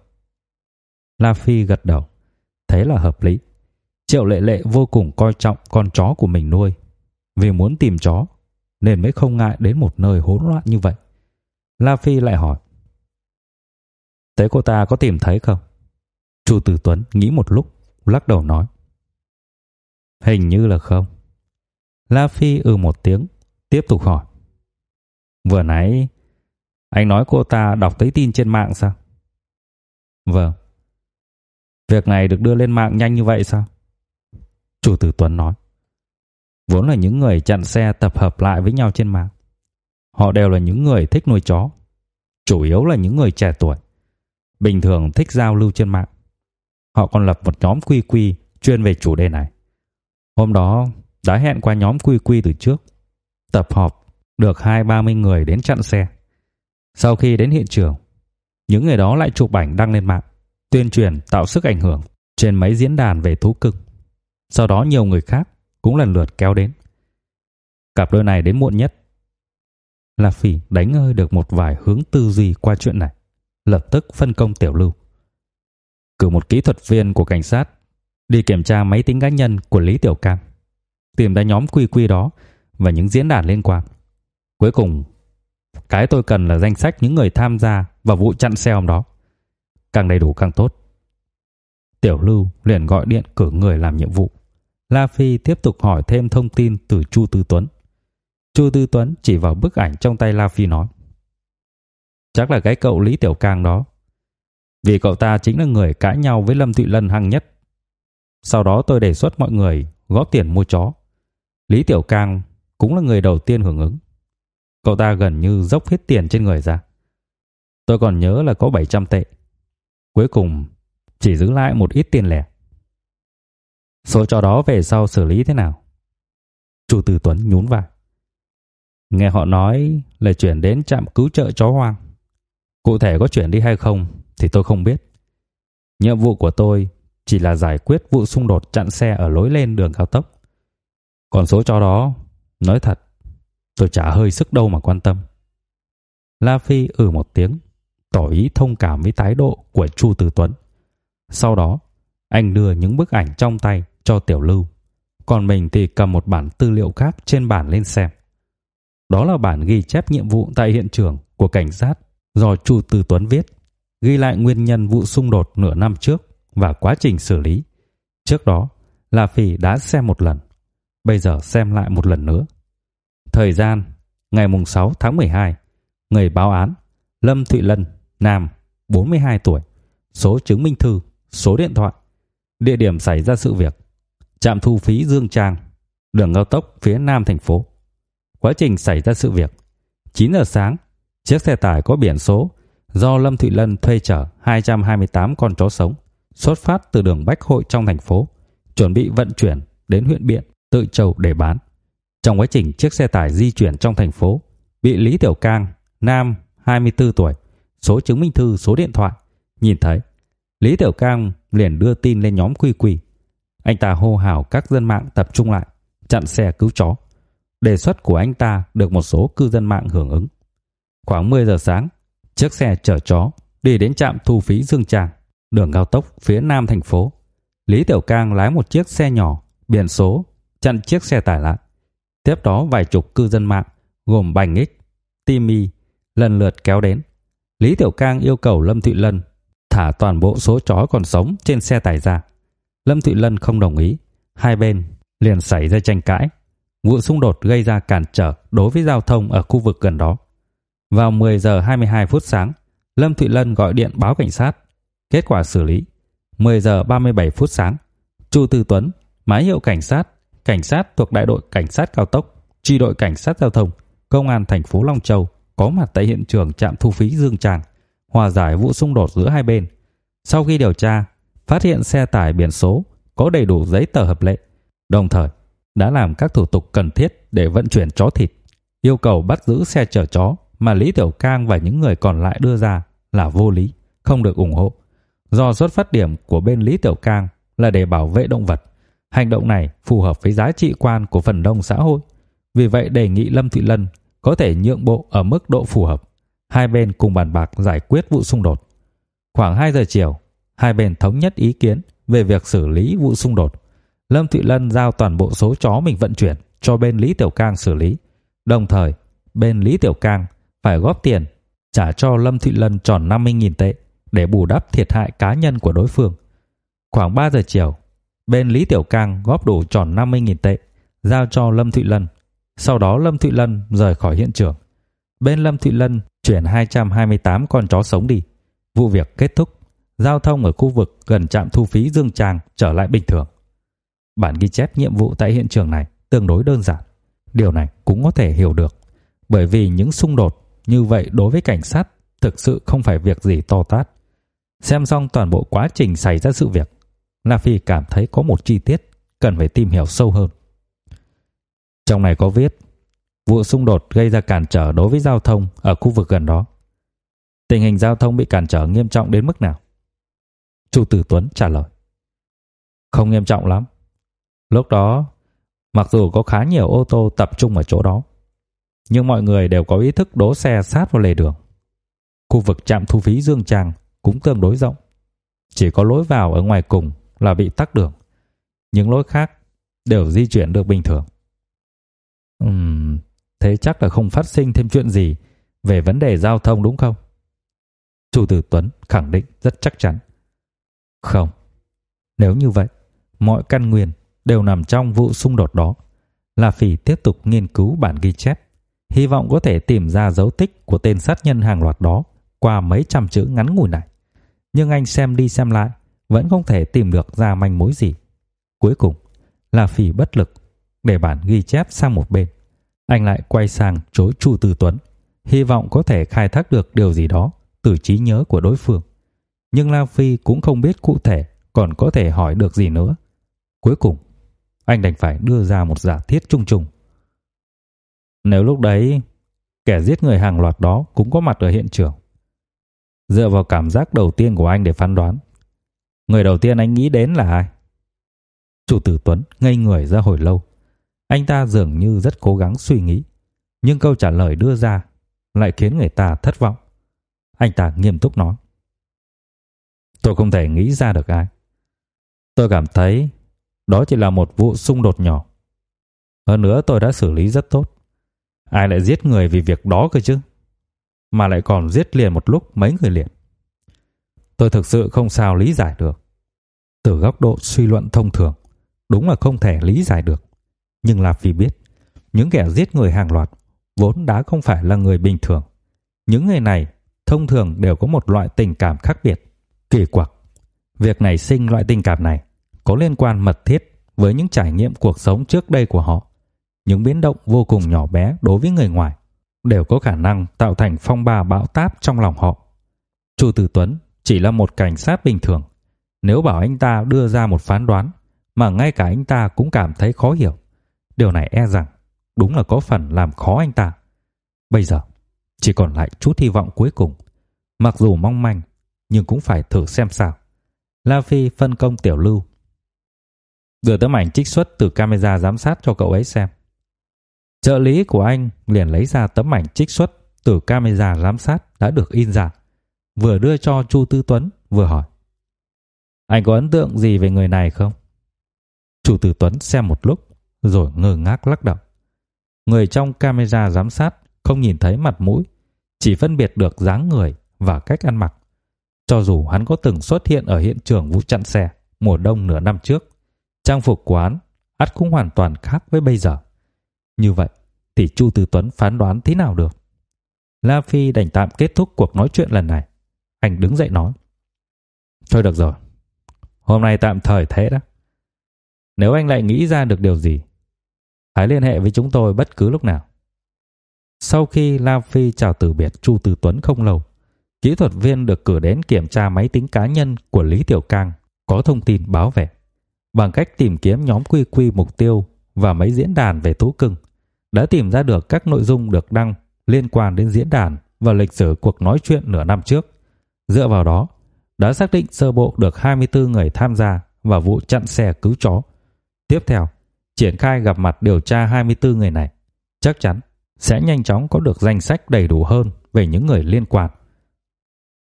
La Phi gật đầu, thấy là hợp lý. Triệu Lệ Lệ vô cùng coi trọng con chó của mình nuôi, vì muốn tìm chó nên mới không ngại đến một nơi hỗn loạn như vậy. La Phi lại hỏi: "Thế cô ta có tìm thấy không?" Chu Tử Tuấn nghĩ một lúc, lắc đầu nói: "Hình như là không." La Phi ừ một tiếng, tiếp tục hỏi: "Vừa nãy anh nói cô ta đọc thấy tin trên mạng sao?" "Vâng." Việc này được đưa lên mạng nhanh như vậy sao? Chủ tử Tuấn nói. Vốn là những người chặn xe tập hợp lại với nhau trên mạng. Họ đều là những người thích nuôi chó. Chủ yếu là những người trẻ tuổi. Bình thường thích giao lưu trên mạng. Họ còn lập một nhóm quy quy chuyên về chủ đề này. Hôm đó, đã hẹn qua nhóm quy quy từ trước. Tập họp được hai ba mươi người đến chặn xe. Sau khi đến hiện trường, những người đó lại chụp ảnh đăng lên mạng tuyên truyền tạo sức ảnh hưởng trên mấy diễn đàn về thú cưng. Sau đó nhiều người khác cũng lần lượt kéo đến. Cặp đôi này đến muộn nhất. La Phỉ đánh hơi được một vài hướng tư duy qua chuyện này, lập tức phân công Tiểu Lưu. Cử một kỹ thuật viên của cảnh sát đi kiểm tra máy tính cá nhân của Lý Tiểu Cam, tìm ra nhóm quy quy đó và những diễn đàn liên quan. Cuối cùng, cái tôi cần là danh sách những người tham gia vào vụ chặn xe hôm đó càng đầy đủ càng tốt. Tiểu Lưu liền gọi điện cử người làm nhiệm vụ. La Phi tiếp tục hỏi thêm thông tin từ Chu Tư Tuấn. Chu Tư Tuấn chỉ vào bức ảnh trong tay La Phi nói: "Chắc là cái cậu Lý Tiểu Cang đó. Vì cậu ta chính là người cãi nhau với Lâm Thụy Lân hăng nhất. Sau đó tôi đề xuất mọi người góp tiền mua chó. Lý Tiểu Cang cũng là người đầu tiên hưởng ứng. Cậu ta gần như dốc hết tiền trên người ra. Tôi còn nhớ là có 700 tệ. Cuối cùng chỉ giữ lại một ít tiền lẻ. Số cho đó về sau xử lý thế nào? Chu Tử Tuấn nhún vai. Nghe họ nói là chuyển đến trạm cứu trợ chó hoang. Cụ thể có chuyển đi hay không thì tôi không biết. Nhiệm vụ của tôi chỉ là giải quyết vụ xung đột chặn xe ở lối lên đường cao tốc. Còn số chó đó, nói thật, tôi chả hơi sức đâu mà quan tâm. La Phi ừ một tiếng tỏ ý thông cảm với thái độ của Chu Tử Tuấn. Sau đó, Anh đưa những bức ảnh trong tay cho Tiểu Lưu, còn mình thì cầm một bản tư liệu khác trên bản lên xem. Đó là bản ghi chép nhiệm vụ tại hiện trường của cảnh sát do Chu Từ Tuấn viết, ghi lại nguyên nhân vụ xung đột nửa năm trước và quá trình xử lý. Trước đó, La Phi đã xem một lần, bây giờ xem lại một lần nữa. Thời gian ngày mùng 6 tháng 12, người báo án Lâm Thụy Lân, nam, 42 tuổi, số chứng minh thư, số điện thoại, địa điểm xảy ra sự việc, trạm thu phí Dương Trang, đường cao tốc phía nam thành phố. Quá trình xảy ra sự việc, 9 giờ sáng, chiếc xe tải có biển số do Lâm Thụy Lân thuê chở 228 con chó sống xuất phát từ đường Bách Hội trong thành phố, chuẩn bị vận chuyển đến huyện Biện, Tự Châu để bán. Trong quá trình chiếc xe tải di chuyển trong thành phố, bị Lý Tiểu Cang, nam 24 tuổi, số chứng minh thư, số điện thoại, nhìn thấy. Lý Tiểu Cang liền đưa tin lên nhóm Quy Quy. Anh ta hô hào các dân mạng tập trung lại, chặn xe cứu chó. Đề xuất của anh ta được một số cư dân mạng hưởng ứng. Khoảng 10 giờ sáng, chiếc xe chở chó đi đến trạm thu phí Dương Tràng, đường cao tốc phía nam thành phố. Lý Tiểu Cang lái một chiếc xe nhỏ, biển số, chặn chiếc xe tải lại. Tiếp đó vài chục cư dân mạng gồm Bành Ích, Timmy lần lượt kéo đến. Lý Tiểu Cang yêu cầu Lâm Thụy Lân thả toàn bộ số chó còn sống trên xe tải ra. Lâm Thụy Lân không đồng ý, hai bên liền xảy ra tranh cãi. Vụ xung đột gây ra cản trở đối với giao thông ở khu vực gần đó. Vào 10 giờ 22 phút sáng, Lâm Thụy Lân gọi điện báo cảnh sát. Kết quả xử lý. 10 giờ 37 phút sáng, Chu Tư Tuấn, máy hiệu cảnh sát, cảnh sát thuộc đại đội cảnh sát cao tốc, chi đội cảnh sát giao thông, công an thành phố Long Châu có mặt tại hiện trường trạm thu phí Dương Tràng, hòa giải vụ xung đột giữa hai bên. Sau khi điều tra, phát hiện xe tải biển số có đầy đủ giấy tờ hợp lệ, đồng thời đã làm các thủ tục cần thiết để vận chuyển chó thịt, yêu cầu bắt giữ xe chở chó mà Lý Tiểu Cang và những người còn lại đưa ra là vô lý, không được ủng hộ. Do xuất phát điểm của bên Lý Tiểu Cang là để bảo vệ động vật, hành động này phù hợp với giá trị quan của phần đông xã hội. Vì vậy đề nghị Lâm Thị Lân có thể nhượng bộ ở mức độ phù hợp. Hai bên cùng bàn bạc giải quyết vụ xung đột. Khoảng 2 giờ chiều, hai bên thống nhất ý kiến về việc xử lý vụ xung đột. Lâm Thụy Lân giao toàn bộ số chó mình vận chuyển cho bên Lý Tiểu Cang xử lý. Đồng thời, bên Lý Tiểu Cang phải góp tiền trả cho Lâm Thụy Lân tròn 50.000 tệ để bù đắp thiệt hại cá nhân của đối phương. Khoảng 3 giờ chiều, bên Lý Tiểu Cang góp đủ tròn 50.000 tệ giao cho Lâm Thụy Lân. Sau đó Lâm Thụy Lân rời khỏi hiện trường. Bên Lâm Thụy Lân chuyển 228 con chó sống đi. Vụ việc kết thúc, giao thông ở khu vực gần trạm thu phí Dương Tràng trở lại bình thường. Bản ghi chép nhiệm vụ tại hiện trường này tương đối đơn giản. Điều này cũng có thể hiểu được, bởi vì những xung đột như vậy đối với cảnh sát thực sự không phải việc gì to tát. Xem xong toàn bộ quá trình xảy ra sự việc, La Phi cảm thấy có một chi tiết cần phải tìm hiểu sâu hơn. Trong này có viết vụ xung đột gây ra cản trở đối với giao thông ở khu vực gần đó. Tình hình giao thông bị cản trở nghiêm trọng đến mức nào? Chu Tử Tuấn trả lời. Không nghiêm trọng lắm. Lúc đó, mặc dù có khá nhiều ô tô tập trung ở chỗ đó, nhưng mọi người đều có ý thức đỗ xe sát vào lề đường. Khu vực trạm thu phí Dương Tràng cũng tương đối rộng. Chỉ có lối vào ở ngoài cùng là bị tắc đường. Những lối khác đều di chuyển được bình thường. Ừm, thế chắc là không phát sinh thêm chuyện gì về vấn đề giao thông đúng không? Chủ tử Tuấn khẳng định rất chắc chắn. Không. Nếu như vậy, mọi căn nguyên đều nằm trong vụ xung đột đó. La Phỉ tiếp tục nghiên cứu bản ghi chép, hy vọng có thể tìm ra dấu tích của tên sát nhân hàng loạt đó qua mấy trăm chữ ngắn ngủi này. Nhưng anh xem đi xem lại, vẫn không thể tìm được ra manh mối gì. Cuối cùng, La Phỉ bất lực để bản ghi chép sang một bên. Anh lại quay sang chối Chu Tư Tuấn, hy vọng có thể khai thác được điều gì đó từ trí nhớ của đối phương. Nhưng La Phi cũng không biết cụ thể còn có thể hỏi được gì nữa. Cuối cùng, anh đành phải đưa ra một giả thiết chung chung. Nếu lúc đấy kẻ giết người hàng loạt đó cũng có mặt ở hiện trường, dựa vào cảm giác đầu tiên của anh để phán đoán, người đầu tiên anh nghĩ đến là ai? Chủ tử Tuấn ngây người ra hồi lâu. Anh ta dường như rất cố gắng suy nghĩ, nhưng câu trả lời đưa ra lại khiến người ta thất vọng. Anh ta nghiêm túc nói: "Tôi không thể nghĩ ra được ai. Tôi cảm thấy đó chỉ là một vụ xung đột nhỏ. Hơn nữa tôi đã xử lý rất tốt. Ai lại giết người vì việc đó cơ chứ? Mà lại còn giết liền một lúc mấy người liền. Tôi thực sự không sao lý giải được. Từ góc độ suy luận thông thường, đúng là không thể lý giải được. Nhưng là vì biết, những kẻ giết người hàng loạt vốn đã không phải là người bình thường. Những người này thông thường đều có một loại tình cảm khác biệt, kỳ quặc. Việc này sinh loại tình cảm này có liên quan mật thiết với những trải nghiệm cuộc sống trước đây của họ. Những biến động vô cùng nhỏ bé đối với người ngoài đều có khả năng tạo thành phong ba bão táp trong lòng họ. Chu Tử Tuấn chỉ là một cảnh sát bình thường. Nếu bảo anh ta đưa ra một phán đoán mà ngay cả anh ta cũng cảm thấy khó hiểu, điều này e rằng đúng là có phần làm khó anh ta. Bây giờ, chỉ còn lại chút hy vọng cuối cùng. Mặc dù mong manh, nhưng cũng phải thử xem sao. La Phi phân công Tiểu Lưu. Đưa tấm ảnh trích xuất từ camera giám sát cho cậu ấy xem. Trợ lý của anh liền lấy ra tấm ảnh trích xuất từ camera giám sát đã được in ra, vừa đưa cho Chu Tư Tuấn, vừa hỏi. Anh có ấn tượng gì về người này không? Chu Tư Tuấn xem một lúc, rồi ngơ ngác lắc đầu. Người trong camera giám sát không nhìn thấy mặt mũi, chỉ phân biệt được dáng người và cách ăn mặc. Cho dù hắn có từng xuất hiện ở hiện trường vụ chặn xe mùa đông nửa năm trước, trang phục của hắn ắt cũng hoàn toàn khác với bây giờ. Như vậy thì Chu Tư Tuấn phán đoán thế nào được? La Phi đành tạm kết thúc cuộc nói chuyện lần này. Anh đứng dậy nói. Thôi được rồi. Hôm nay tạm thời thế đó. Nếu anh lại nghĩ ra được điều gì, hãy liên hệ với chúng tôi bất cứ lúc nào. Sau khi La Phi chào từ biệt Chu Từ Tuấn không lâu, kỹ thuật viên được cử đến kiểm tra máy tính cá nhân của Lý Tiểu Cang có thông tin báo về. Bằng cách tìm kiếm nhóm quy quy mục tiêu và mấy diễn đàn về thú cưng, đã tìm ra được các nội dung được đăng liên quan đến diễn đàn và lịch sử cuộc nói chuyện nửa năm trước. Dựa vào đó, đã xác định sơ bộ được 24 người tham gia vào vụ chặn xe cứu chó. Tiếp theo, triển khai gặp mặt điều tra 24 người này. Chắc chắn sẽ nhanh chóng có được danh sách đầy đủ hơn về những người liên quan.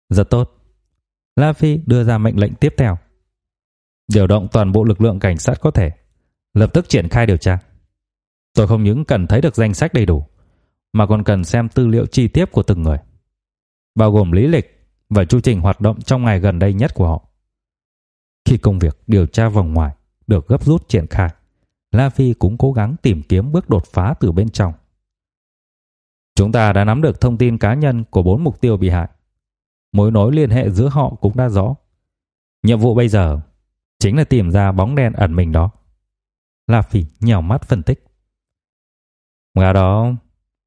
Rất tốt. La Phi đưa ra mệnh lệnh tiếp theo. Điều động toàn bộ lực lượng cảnh sát có thể, lập tức triển khai điều tra. Tôi không những cần thấy được danh sách đầy đủ, mà còn cần xem tư liệu chi tiết của từng người, bao gồm lý lịch và chu trình hoạt động trong ngày gần đây nhất của họ. Khi công việc điều tra vòng ngoài được gấp rút triển khai, La Phi cũng cố gắng tìm kiếm bước đột phá từ bên trong. Chúng ta đã nắm được thông tin cá nhân của bốn mục tiêu bị hại. Mối nối liên hệ giữa họ cũng đã rõ. Nhiệm vụ bây giờ chính là tìm ra bóng đen ẩn mình đó. La Phỉ nhèo mắt phân tích. Gã đó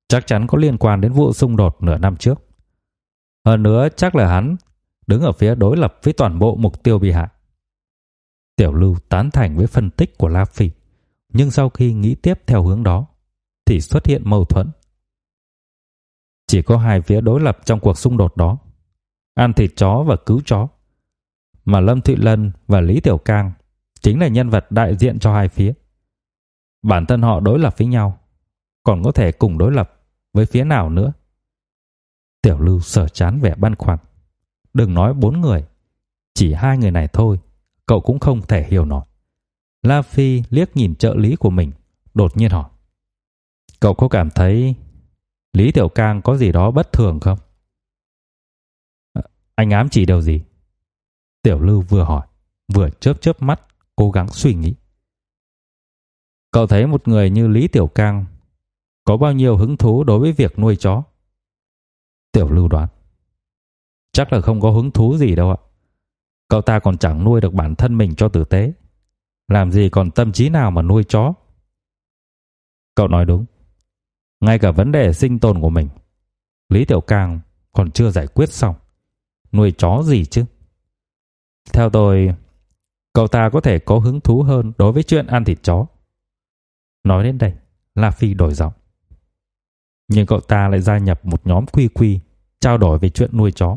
chắc chắn có liên quan đến vụ xung đột nửa năm trước. Hơn nữa chắc là hắn đứng ở phía đối lập với toàn bộ mục tiêu bị hại. Tiểu Lưu tán thành với phân tích của La Phỉ, nhưng sau khi nghĩ tiếp theo hướng đó thì xuất hiện mâu thuẫn. Chỉ có hai phía đối lập trong cuộc xung đột đó. Ăn thịt chó và cứu chó. Mà Lâm Thụy Lân và Lý Tiểu Cang chính là nhân vật đại diện cho hai phía. Bản thân họ đối lập với nhau, còn có thể cùng đối lập với phía nào nữa. Tiểu Lưu sở chán vẻ băn khoăn. Đừng nói bốn người, chỉ hai người này thôi, cậu cũng không thể hiểu nổi. La Phi liếc nhìn trợ lý của mình, đột nhiên hỏi. Cậu có cảm thấy Lý Tiểu Cang có gì đó bất thường không? À, anh ám chỉ điều gì? Tiểu Lưu vừa hỏi, vừa chớp chớp mắt, cố gắng suy nghĩ. Cậu thấy một người như Lý Tiểu Cang có bao nhiêu hứng thú đối với việc nuôi chó? Tiểu Lưu đoán. Chắc là không có hứng thú gì đâu ạ. Cậu ta còn chẳng nuôi được bản thân mình cho tử tế. Làm gì còn tâm trí nào mà nuôi chó? Cậu nói đúng. Ngay cả vấn đề sinh tồn của mình, Lý Tiểu Cang còn chưa giải quyết xong. Nuôi chó gì chứ? Theo tôi, cậu ta có thể có hứng thú hơn đối với chuyện ăn thịt chó. Nói đến đây, La Phi đổi giọng. Nhưng cậu ta lại gia nhập một nhóm quy quy, trao đổi về chuyện nuôi chó.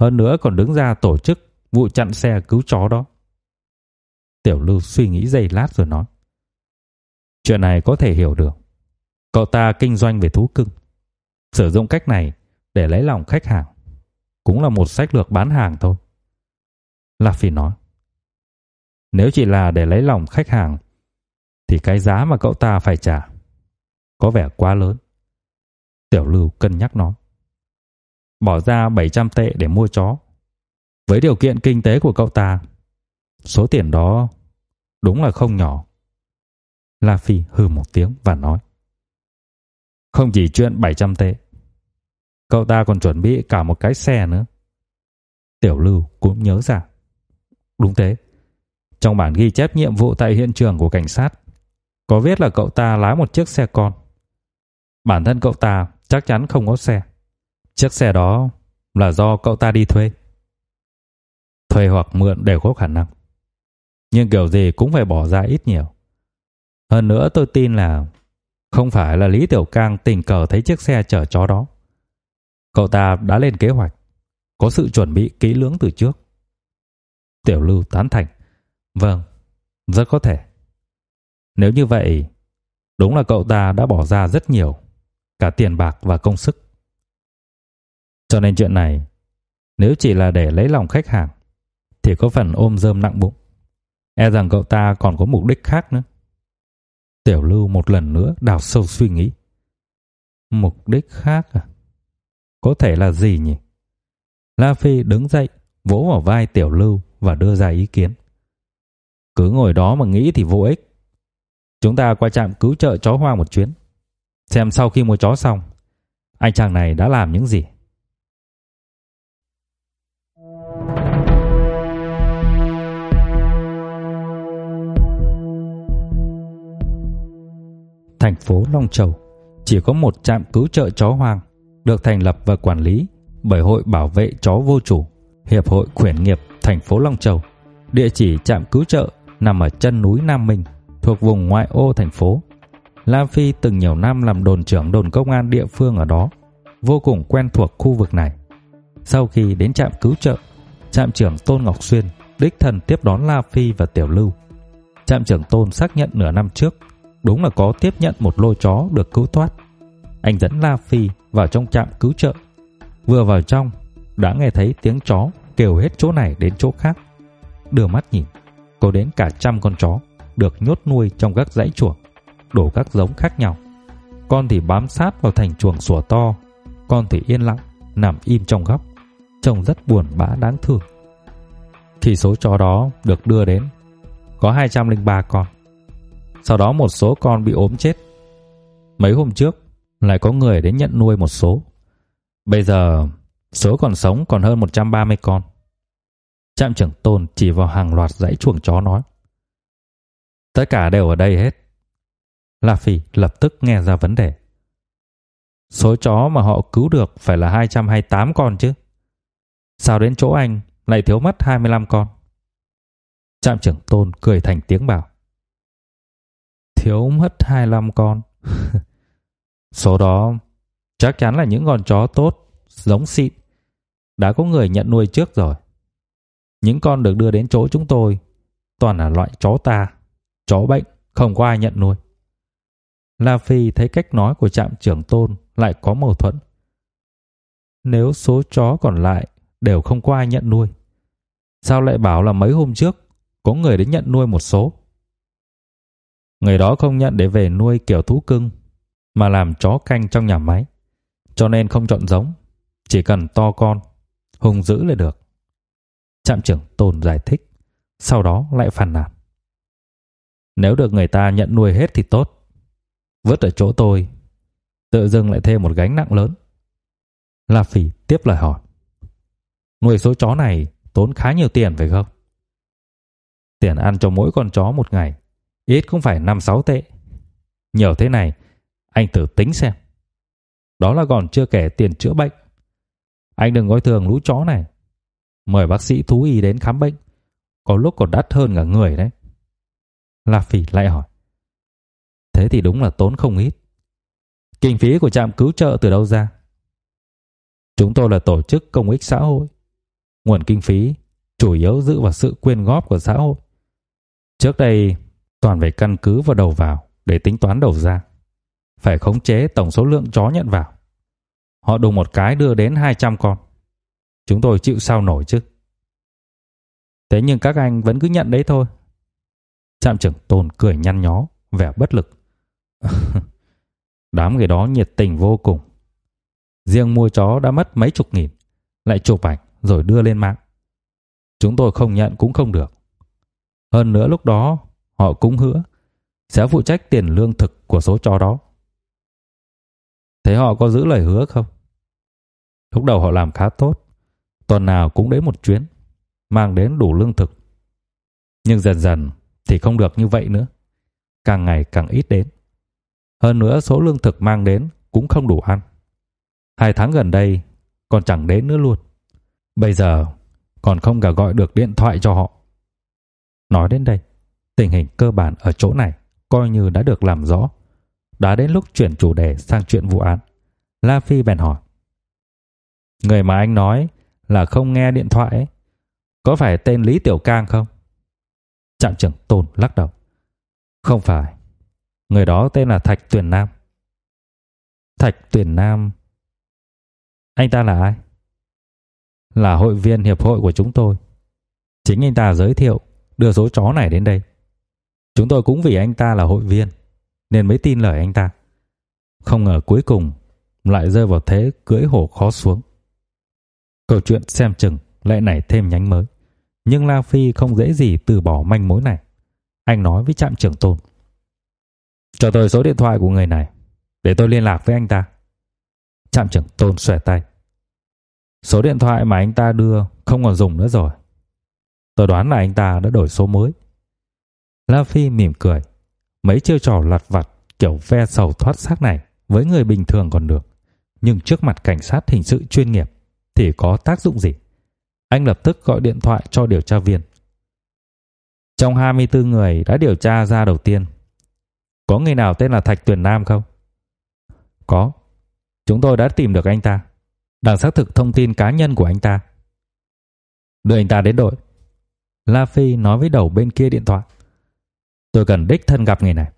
Hơn nữa còn đứng ra tổ chức vụ chặn xe cứu chó đó. Tiểu Lưu suy nghĩ giây lát rồi nói. Chuyện này có thể hiểu được. Cậu ta kinh doanh về thú cưng. Sử dụng cách này để lấy lòng khách hàng. Cũng là một sách lược bán hàng thôi. La Phi nói. Nếu chỉ là để lấy lòng khách hàng thì cái giá mà cậu ta phải trả có vẻ quá lớn. Tiểu Lưu cân nhắc nói. Bỏ ra 700 tệ để mua chó. Với điều kiện kinh tế của cậu ta, số tiền đó đúng là không nhỏ. La Phi hừ một tiếng và nói. Không chỉ chuyện 700 tệ. Cậu ta còn chuẩn bị cả một cái xe nữa. Tiểu Lưu cũng nhớ ra. Đúng thế. Trong bản ghi chép nhiệm vụ tại hiện trường của cảnh sát có viết là cậu ta lái một chiếc xe con. Bản thân cậu ta chắc chắn không có xe. Chiếc xe đó là do cậu ta đi thuê. Thuê hoặc mượn đều có khả năng. Nhưng kiểu gì cũng phải bỏ ra ít nhiều. Hơn nữa tôi tin là không phải là Lý Tiểu Cang tình cờ thấy chiếc xe chở chó đó. Cậu ta đã lên kế hoạch, có sự chuẩn bị kỹ lưỡng từ trước. Tiểu Lưu tán thành. Vâng, rất có thể. Nếu như vậy, đúng là cậu ta đã bỏ ra rất nhiều, cả tiền bạc và công sức. Cho nên chuyện này, nếu chỉ là để lấy lòng khách hàng, thì có phần ôm dơm nặng bụng. E rằng cậu ta còn có mục đích khác nữa. Tiểu Lưu một lần nữa đào sâu suy nghĩ. Mục đích khác à? Có thể là gì nhỉ? La Phi đứng dậy, vỗ vào vai Tiểu Lưu và đưa ra ý kiến. Cứ ngồi đó mà nghĩ thì vô ích. Chúng ta qua trạm cứu trợ chó hoang một chuyến. Xem sau khi mua chó xong, anh chàng này đã làm những gì. Thành phố Long Châu chỉ có một trạm cứu trợ chó hoang được thành lập và quản lý bởi Hội Bảo vệ chó vô chủ, Hiệp hội khuyển nghiệp thành phố Long Châu. Địa chỉ trạm cứu trợ nằm ở chân núi Nam Minh, thuộc vùng ngoại ô thành phố. Lam Phi từng nhiều năm làm đồn trưởng đồn công an địa phương ở đó, vô cùng quen thuộc khu vực này. Sau khi đến trạm cứu trợ, trạm trưởng Tôn Ngọc Xuyên đích thân tiếp đón La Phi và Tiểu Lưu. Trạm trưởng Tôn xác nhận nửa năm trước, đúng là có tiếp nhận một lô chó được cứu thoát. Anh dẫn La Phi vào trong trạm cứu trợ. Vừa vào trong, đã nghe thấy tiếng chó kêu hết chỗ này đến chỗ khác. Đưa mắt nhìn, có đến cả trăm con chó được nhốt nuôi trong các dãy chuồng, đổ các giống khác nhau. Con thì bám sát vào thành chuồng sủa to, con thì yên lặng nằm im trong góc, trông rất buồn bã đáng thương. Khi số chó đó được đưa đến, có 203 con. Sau đó một số con bị ốm chết. Mấy hôm trước lại có người đến nhận nuôi một số. Bây giờ số còn sống còn hơn 130 con. Trạm trưởng Tôn chỉ vào hàng loạt dãy chuồng chó nói. Tất cả đều ở đây hết. La Phi lập tức nghe ra vấn đề. Số chó mà họ cứu được phải là 228 con chứ. Sao đến chỗ anh lại thiếu mất 25 con? Trạm trưởng Tôn cười thành tiếng bảo. Thiếu mất 25 con. *laughs* Số đó chắc chắn là những con chó tốt, giống xịn. Đã có người nhận nuôi trước rồi. Những con được đưa đến chỗ chúng tôi toàn là loại chó ta, chó bệnh, không có ai nhận nuôi. La Phi thấy cách nói của trạm trưởng tôn lại có mâu thuẫn. Nếu số chó còn lại đều không có ai nhận nuôi, sao lại bảo là mấy hôm trước có người đến nhận nuôi một số? Người đó không nhận để về nuôi kiểu thú cưng, mà làm chó canh trong nhà máy, cho nên không chọn giống, chỉ cần to con, hùng dữ là được. Trạm trưởng Tôn giải thích, sau đó lại phàn nàn. Nếu được người ta nhận nuôi hết thì tốt. Vứt ở chỗ tôi, tự dưng lại thêm một gánh nặng lớn. La Phỉ tiếp lời hỏi. Nuôi số chó này tốn khá nhiều tiền phải không? Tiền ăn cho mỗi con chó một ngày, ít cũng phải 5-6 tệ. Nhiều thế này, anh thử tính xem. Đó là còn chưa kể tiền chữa bệnh. Anh đừng coi thường lũ chó này. Mời bác sĩ thú y đến khám bệnh. Có lúc còn đắt hơn cả người đấy. La Phỉ lại hỏi. Thế thì đúng là tốn không ít. Kinh phí của trạm cứu trợ từ đâu ra? Chúng tôi là tổ chức công ích xã hội. Nguồn kinh phí chủ yếu dựa vào sự quyên góp của xã hội. Trước đây toàn phải căn cứ vào đầu vào để tính toán đầu ra. Phải khống chế tổng số lượng chó nhận vào. Họ đùng một cái đưa đến 200 con. Chúng tôi chịu sao nổi chứ. Thế nhưng các anh vẫn cứ nhận đấy thôi. Trạm trưởng Tôn cười nhăn nhó, vẻ bất lực. *laughs* Đám người đó nhiệt tình vô cùng. Riêng mua chó đã mất mấy chục nghìn, lại chụp ảnh rồi đưa lên mạng. Chúng tôi không nhận cũng không được. Hơn nữa lúc đó họ cũng hứa sẽ phụ trách tiền lương thực của số chó đó. Thế họ có giữ lời hứa không? Lúc đầu họ làm khá tốt, tuần nào cũng đến một chuyến, mang đến đủ lương thực. Nhưng dần dần thì không được như vậy nữa, càng ngày càng ít đến. Hơn nữa số lương thực mang đến cũng không đủ ăn. Hai tháng gần đây còn chẳng đến nữa luôn. Bây giờ còn không cả gọi được điện thoại cho họ. Nói đến đây, tình hình cơ bản ở chỗ này coi như đã được làm rõ. Đã đến lúc chuyển chủ đề sang chuyện vụ án. La Phi bèn hỏi. Người mà anh nói là không nghe điện thoại ấy, có phải tên Lý Tiểu Cang không? Trạm trưởng Tôn lắc đầu. Không phải. Người đó tên là Thạch Tuyền Nam. Thạch Tuyền Nam. Anh ta là ai? Là hội viên hiệp hội của chúng tôi. Chính anh ta giới thiệu, đưa số chó này đến đây. Chúng tôi cũng vì anh ta là hội viên, nên mới tin lời anh ta. Không ngờ cuối cùng, lại rơi vào thế cưỡi hổ khó xuống. Câu chuyện xem chừng lại nảy thêm nhánh mới. Nhưng La Phi không dễ gì từ bỏ manh mối này. Anh nói với trạm trưởng Tôn. Cho tôi số điện thoại của người này để tôi liên lạc với anh ta. Trạm trưởng Tôn xòe tay. Số điện thoại mà anh ta đưa không còn dùng nữa rồi. Tôi đoán là anh ta đã đổi số mới. La Phi mỉm cười. Mấy chiêu trò lặt vặt kiểu ve sầu thoát xác này với người bình thường còn được. Nhưng trước mặt cảnh sát hình sự chuyên nghiệp thì có tác dụng gì? Anh lập tức gọi điện thoại cho điều tra viên. Trong 24 người đã điều tra ra đầu tiên, có người nào tên là Thạch Tuyền Nam không? Có. Chúng tôi đã tìm được anh ta, đang xác thực thông tin cá nhân của anh ta. Đưa anh ta đến đội. La Phi nói với đầu bên kia điện thoại. Tôi cần đích thân gặp người này.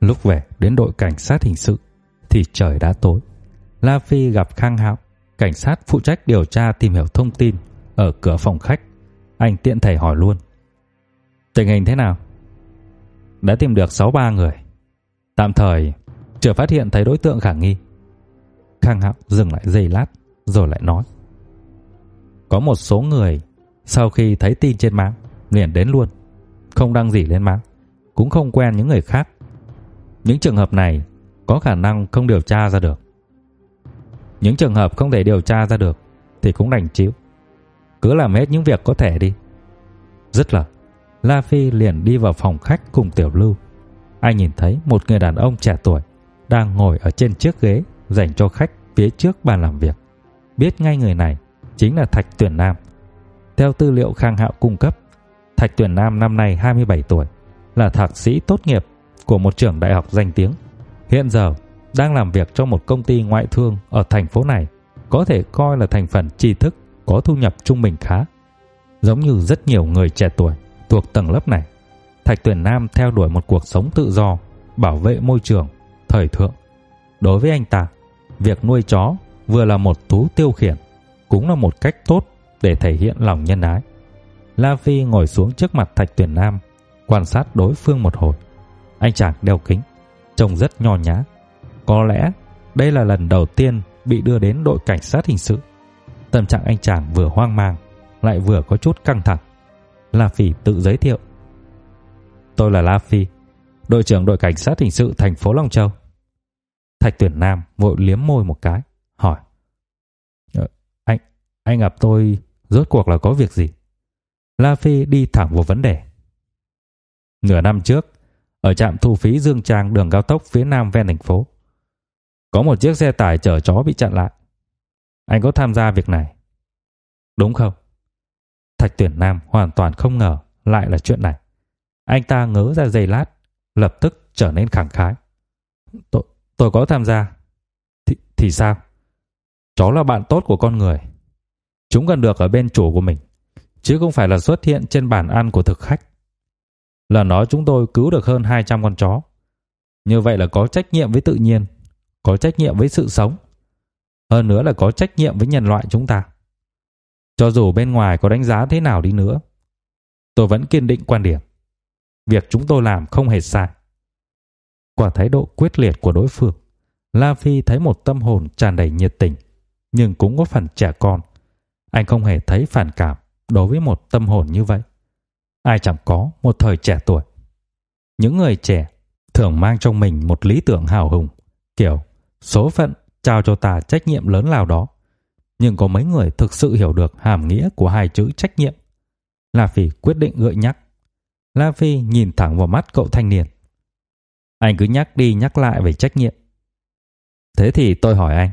Lúc về đến đội cảnh sát hình sự thì trời đã tối. La Phi gặp Khang Hạo, cảnh sát phụ trách điều tra tìm hiểu thông tin ở cửa phòng khách. Anh tiện thể hỏi luôn. Tình hình thế nào? Đã tìm được 6-3 người. Tạm thời chưa phát hiện thấy đối tượng khả nghi. Khang Hạo dừng lại giây lát rồi lại nói. Có một số người sau khi thấy tin trên mạng liền đến luôn, không đăng gì lên mạng, cũng không quen những người khác. Những trường hợp này có khả năng không điều tra ra được. Những trường hợp không thể điều tra ra được thì cũng đành chịu. Cứ làm hết những việc có thể đi. Rất là La Phi liền đi vào phòng khách cùng Tiểu Lưu. Anh nhìn thấy một người đàn ông trẻ tuổi đang ngồi ở trên chiếc ghế dành cho khách phía trước bàn làm việc. Biết ngay người này chính là Thạch Tuyển Nam. Theo tư liệu Khang Hạo cung cấp, Thạch Tuyển Nam năm nay 27 tuổi, là thạc sĩ tốt nghiệp của một trường đại học danh tiếng. Hiện giờ đang làm việc trong một công ty ngoại thương ở thành phố này, có thể coi là thành phần tri thức có thu nhập trung bình khá. Giống như rất nhiều người trẻ tuổi thuộc tầng lớp này, Thạch Tuyển Nam theo đuổi một cuộc sống tự do, bảo vệ môi trường, thời thượng. Đối với anh ta, việc nuôi chó vừa là một thú tiêu khiển, cũng là một cách tốt để thể hiện lòng nhân ái. La Phi ngồi xuống trước mặt Thạch Tuyển Nam, quan sát đối phương một hồi. Anh chàng đeo kính, trông rất nho nhã. Có lẽ đây là lần đầu tiên bị đưa đến đội cảnh sát hình sự. Tâm trạng anh chàng vừa hoang mang, lại vừa có chút căng thẳng. La Phi tự giới thiệu. Tôi là La Phi, đội trưởng đội cảnh sát hình sự thành phố Long Châu. Thạch Tuyển Nam vội liếm môi một cái, hỏi. Ờ, anh, anh gặp tôi rốt cuộc là có việc gì? La Phi đi thẳng vào vấn đề. Nửa năm trước, ở trạm thu phí Dương Trang đường cao tốc phía nam ven thành phố, có một chiếc xe tải chở chó bị chặn lại. Anh có tham gia việc này? Đúng không? Thạch Tuyển Nam hoàn toàn không ngờ lại là chuyện này. Anh ta ngớ ra giây lát, lập tức trở nên khẳng khái. Tôi, tôi có tham gia. Thì, thì sao? Chó là bạn tốt của con người. Chúng cần được ở bên chủ của mình, chứ không phải là xuất hiện trên bàn ăn của thực khách. Lần đó chúng tôi cứu được hơn 200 con chó. Như vậy là có trách nhiệm với tự nhiên, có trách nhiệm với sự sống. Hơn nữa là có trách nhiệm với nhân loại chúng ta. Cho dù bên ngoài có đánh giá thế nào đi nữa, tôi vẫn kiên định quan điểm. Việc chúng tôi làm không hề sai. Qua thái độ quyết liệt của đối phương, La Phi thấy một tâm hồn tràn đầy nhiệt tình, nhưng cũng có phần trẻ con. Anh không hề thấy phản cảm đối với một tâm hồn như vậy. Ai chẳng có một thời trẻ tuổi. Những người trẻ thường mang trong mình một lý tưởng hào hùng, kiểu số phận trao cho ta trách nhiệm lớn lao đó. Nhưng có mấy người thực sự hiểu được hàm nghĩa của hai chữ trách nhiệm. La Phi quyết định gợi nhắc. La Phi nhìn thẳng vào mắt cậu thanh niên. Anh cứ nhắc đi nhắc lại về trách nhiệm. Thế thì tôi hỏi anh.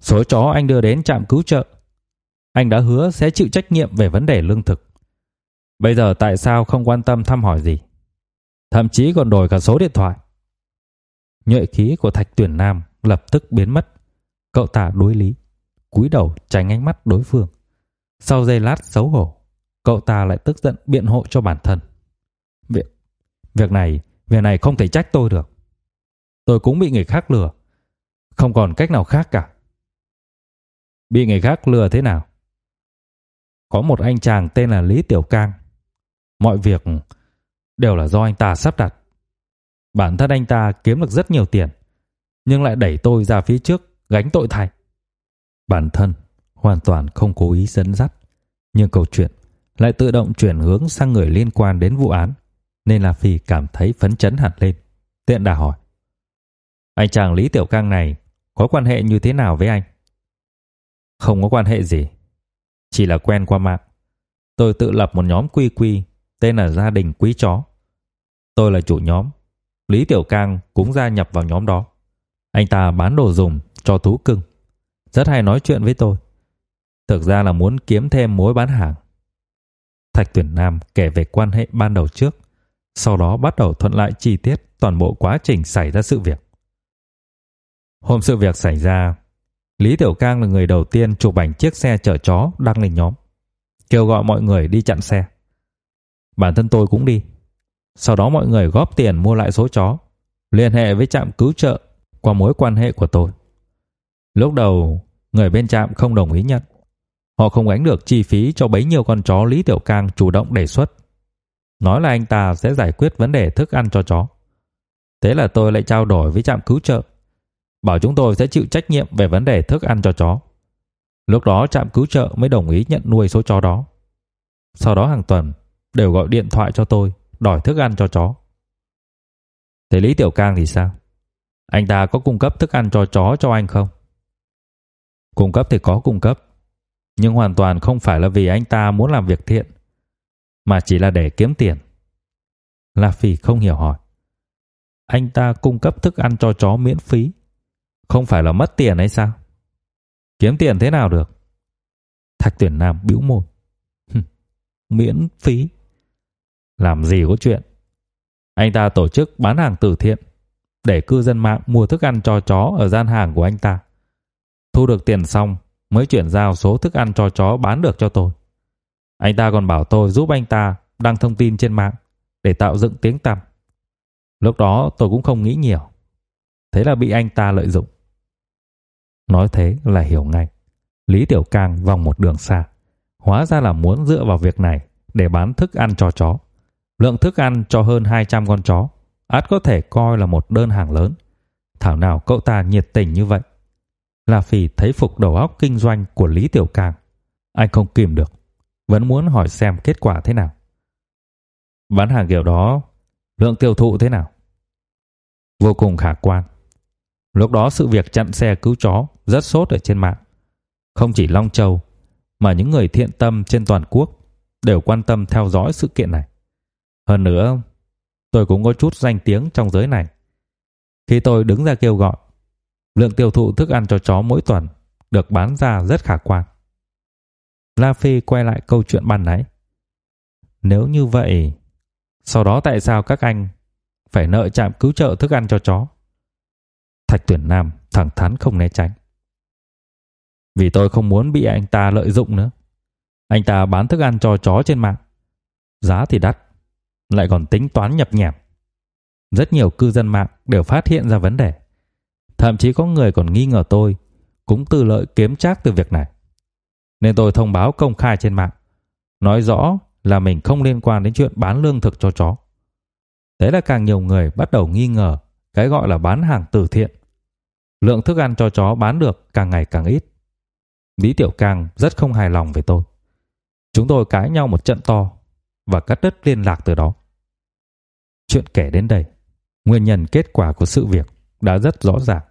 Số chó anh đưa đến trạm cứu trợ. Anh đã hứa sẽ chịu trách nhiệm về vấn đề lương thực. Bây giờ tại sao không quan tâm thăm hỏi gì? Thậm chí còn đổi cả số điện thoại. Nhuệ khí của Thạch Tuyển Nam lập tức biến mất. Cậu ta đối lý, cúi đầu tránh ánh mắt đối phương. Sau giây lát xấu hổ, cậu ta lại tức giận biện hộ cho bản thân. Việc việc này, việc này không thể trách tôi được. Tôi cũng bị người khác lừa, không còn cách nào khác cả. Bị người khác lừa thế nào? Có một anh chàng tên là Lý Tiểu Cang. Mọi việc đều là do anh ta sắp đặt. Bản thân anh ta kiếm được rất nhiều tiền, nhưng lại đẩy tôi ra phía trước gánh tội thay. Bản thân hoàn toàn không cố ý dẫn dắt, nhưng câu chuyện lại tự động chuyển hướng sang người liên quan đến vụ án, nên là Phi cảm thấy phấn chấn hẳn lên. Tiện đà hỏi: "Anh chàng Lý Tiểu Cang này có quan hệ như thế nào với anh?" "Không có quan hệ gì, chỉ là quen qua mạng. Tôi tự lập một nhóm quy quy tên là gia đình quý chó. Tôi là chủ nhóm, Lý Tiểu Cang cũng gia nhập vào nhóm đó. Anh ta bán đồ dùng cho thú cưng, rất hay nói chuyện với tôi. Thực ra là muốn kiếm thêm mối bán hàng. Thạch Tuyển Nam kể về quan hệ ban đầu trước, sau đó bắt đầu thuận lại chi tiết toàn bộ quá trình xảy ra sự việc. Hôm sự việc xảy ra, Lý Tiểu Cang là người đầu tiên chụp ảnh chiếc xe chở chó đăng lên nhóm, kêu gọi mọi người đi chặn xe. Bản thân tôi cũng đi. Sau đó mọi người góp tiền mua lại số chó, liên hệ với trạm cứu trợ qua mối quan hệ của tôi. Lúc đầu, người bên trạm không đồng ý nhận. Họ không gánh được chi phí cho bấy nhiêu con chó Lý Tiểu Cang chủ động đề xuất. Nói là anh ta sẽ giải quyết vấn đề thức ăn cho chó. Thế là tôi lại trao đổi với trạm cứu trợ, bảo chúng tôi sẽ chịu trách nhiệm về vấn đề thức ăn cho chó. Lúc đó trạm cứu trợ mới đồng ý nhận nuôi số chó đó. Sau đó hàng tuần, đều gọi điện thoại cho tôi đòi thức ăn cho chó. Thế Lý Tiểu Cang thì sao? Anh ta có cung cấp thức ăn cho chó cho anh không? Cung cấp thì có cung cấp, nhưng hoàn toàn không phải là vì anh ta muốn làm việc thiện, mà chỉ là để kiếm tiền. La Phi không hiểu hỏi. Anh ta cung cấp thức ăn cho chó miễn phí, không phải là mất tiền hay sao? Kiếm tiền thế nào được? Thạch Tuyển Nam bĩu môi. miễn phí? Làm gì có chuyện. Anh ta tổ chức bán hàng từ thiện, để cư dân mạng mua thức ăn cho chó ở gian hàng của anh ta. Thu được tiền xong, mới chuyển giao số thức ăn cho chó bán được cho tôi. Anh ta còn bảo tôi giúp anh ta đăng thông tin trên mạng, để tạo dựng tiếng tăm. Lúc đó tôi cũng không nghĩ nhiều. Thế là bị anh ta lợi dụng. Nói thế là hiểu ngay. Lý Tiểu Cang vòng một đường xa. Hóa ra là muốn dựa vào việc này để bán thức ăn cho chó. Lượng thức ăn cho hơn 200 con chó, át có thể coi là một đơn hàng lớn. Thảo nào cậu ta nhiệt tình như vậy. La Phi thấy phục đầu óc kinh doanh của Lý Tiểu Cang. Anh không kìm được, vẫn muốn hỏi xem kết quả thế nào. Bán hàng kiểu đó, lượng tiêu thụ thế nào? Vô cùng khả quan. Lúc đó sự việc chặn xe cứu chó rất sốt ở trên mạng. Không chỉ Long Châu, mà những người thiện tâm trên toàn quốc đều quan tâm theo dõi sự kiện này. Hơn nữa, tôi cũng có chút danh tiếng trong giới này. Khi tôi đứng ra kêu gọi, lượng tiêu thụ thức ăn cho chó mỗi tuần được bán ra rất khả quan. La Phi quay lại câu chuyện ban nãy. Nếu như vậy, sau đó tại sao các anh phải nợ trạm cứu trợ thức ăn cho chó? Thạch Tuyển Nam thẳng thắn không né tránh. Vì tôi không muốn bị anh ta lợi dụng nữa. Anh ta bán thức ăn cho chó trên mạng. Giá thì đắt, lại còn tính toán nhập nhèm. Rất nhiều cư dân mạng đều phát hiện ra vấn đề. Thậm chí có người còn nghi ngờ tôi cũng tư lợi kiếm trác từ việc này. Nên tôi thông báo công khai trên mạng, nói rõ là mình không liên quan đến chuyện bán lương thực cho chó. Thế là càng nhiều người bắt đầu nghi ngờ cái gọi là bán hàng từ thiện. Lượng thức ăn cho chó bán được càng ngày càng ít. Lý Tiểu Cang rất không hài lòng với tôi. Chúng tôi cãi nhau một trận to và cắt đứt liên lạc từ đó. Chuyện kể đến đây, nguyên nhân kết quả của sự việc đã rất rõ ràng.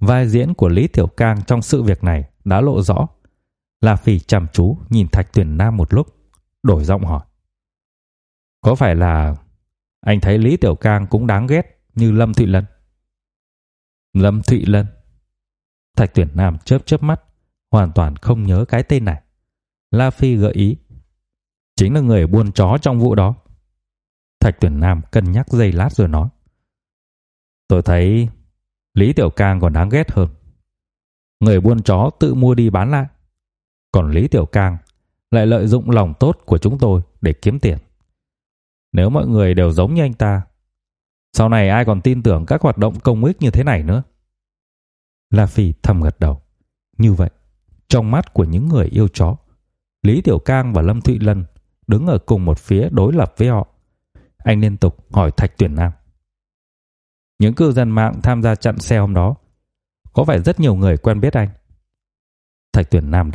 Vai diễn của Lý Tiểu Cang trong sự việc này đã lộ rõ. La Phi chăm chú nhìn Thạch Tuyển Nam một lúc, đổi giọng hỏi. Có phải là anh thấy Lý Tiểu Cang cũng đáng ghét như Lâm Thụy Lân? Lâm Thụy Lân. Thạch Tuyển Nam chớp chớp mắt, hoàn toàn không nhớ cái tên này. La Phi gợi ý. Chính là người buôn chó trong vụ đó. Thạch Tuyển Nam cân nhắc giây lát rồi nói. Tôi thấy Lý Tiểu Cang còn đáng ghét hơn. Người buôn chó tự mua đi bán lại. Còn Lý Tiểu Cang lại lợi dụng lòng tốt của chúng tôi để kiếm tiền. Nếu mọi người đều giống như anh ta, sau này ai còn tin tưởng các hoạt động công ích như thế này nữa? La Phi thầm gật đầu. Như vậy, trong mắt của những người yêu chó, Lý Tiểu Cang và Lâm Thụy Lân đứng ở cùng một phía đối lập với họ. Anh liên tục hỏi Thạch Tuyển Nam. Những cư dân mạng tham gia chặn xe hôm đó, có phải rất nhiều người quen biết anh? Thạch Tuyển Nam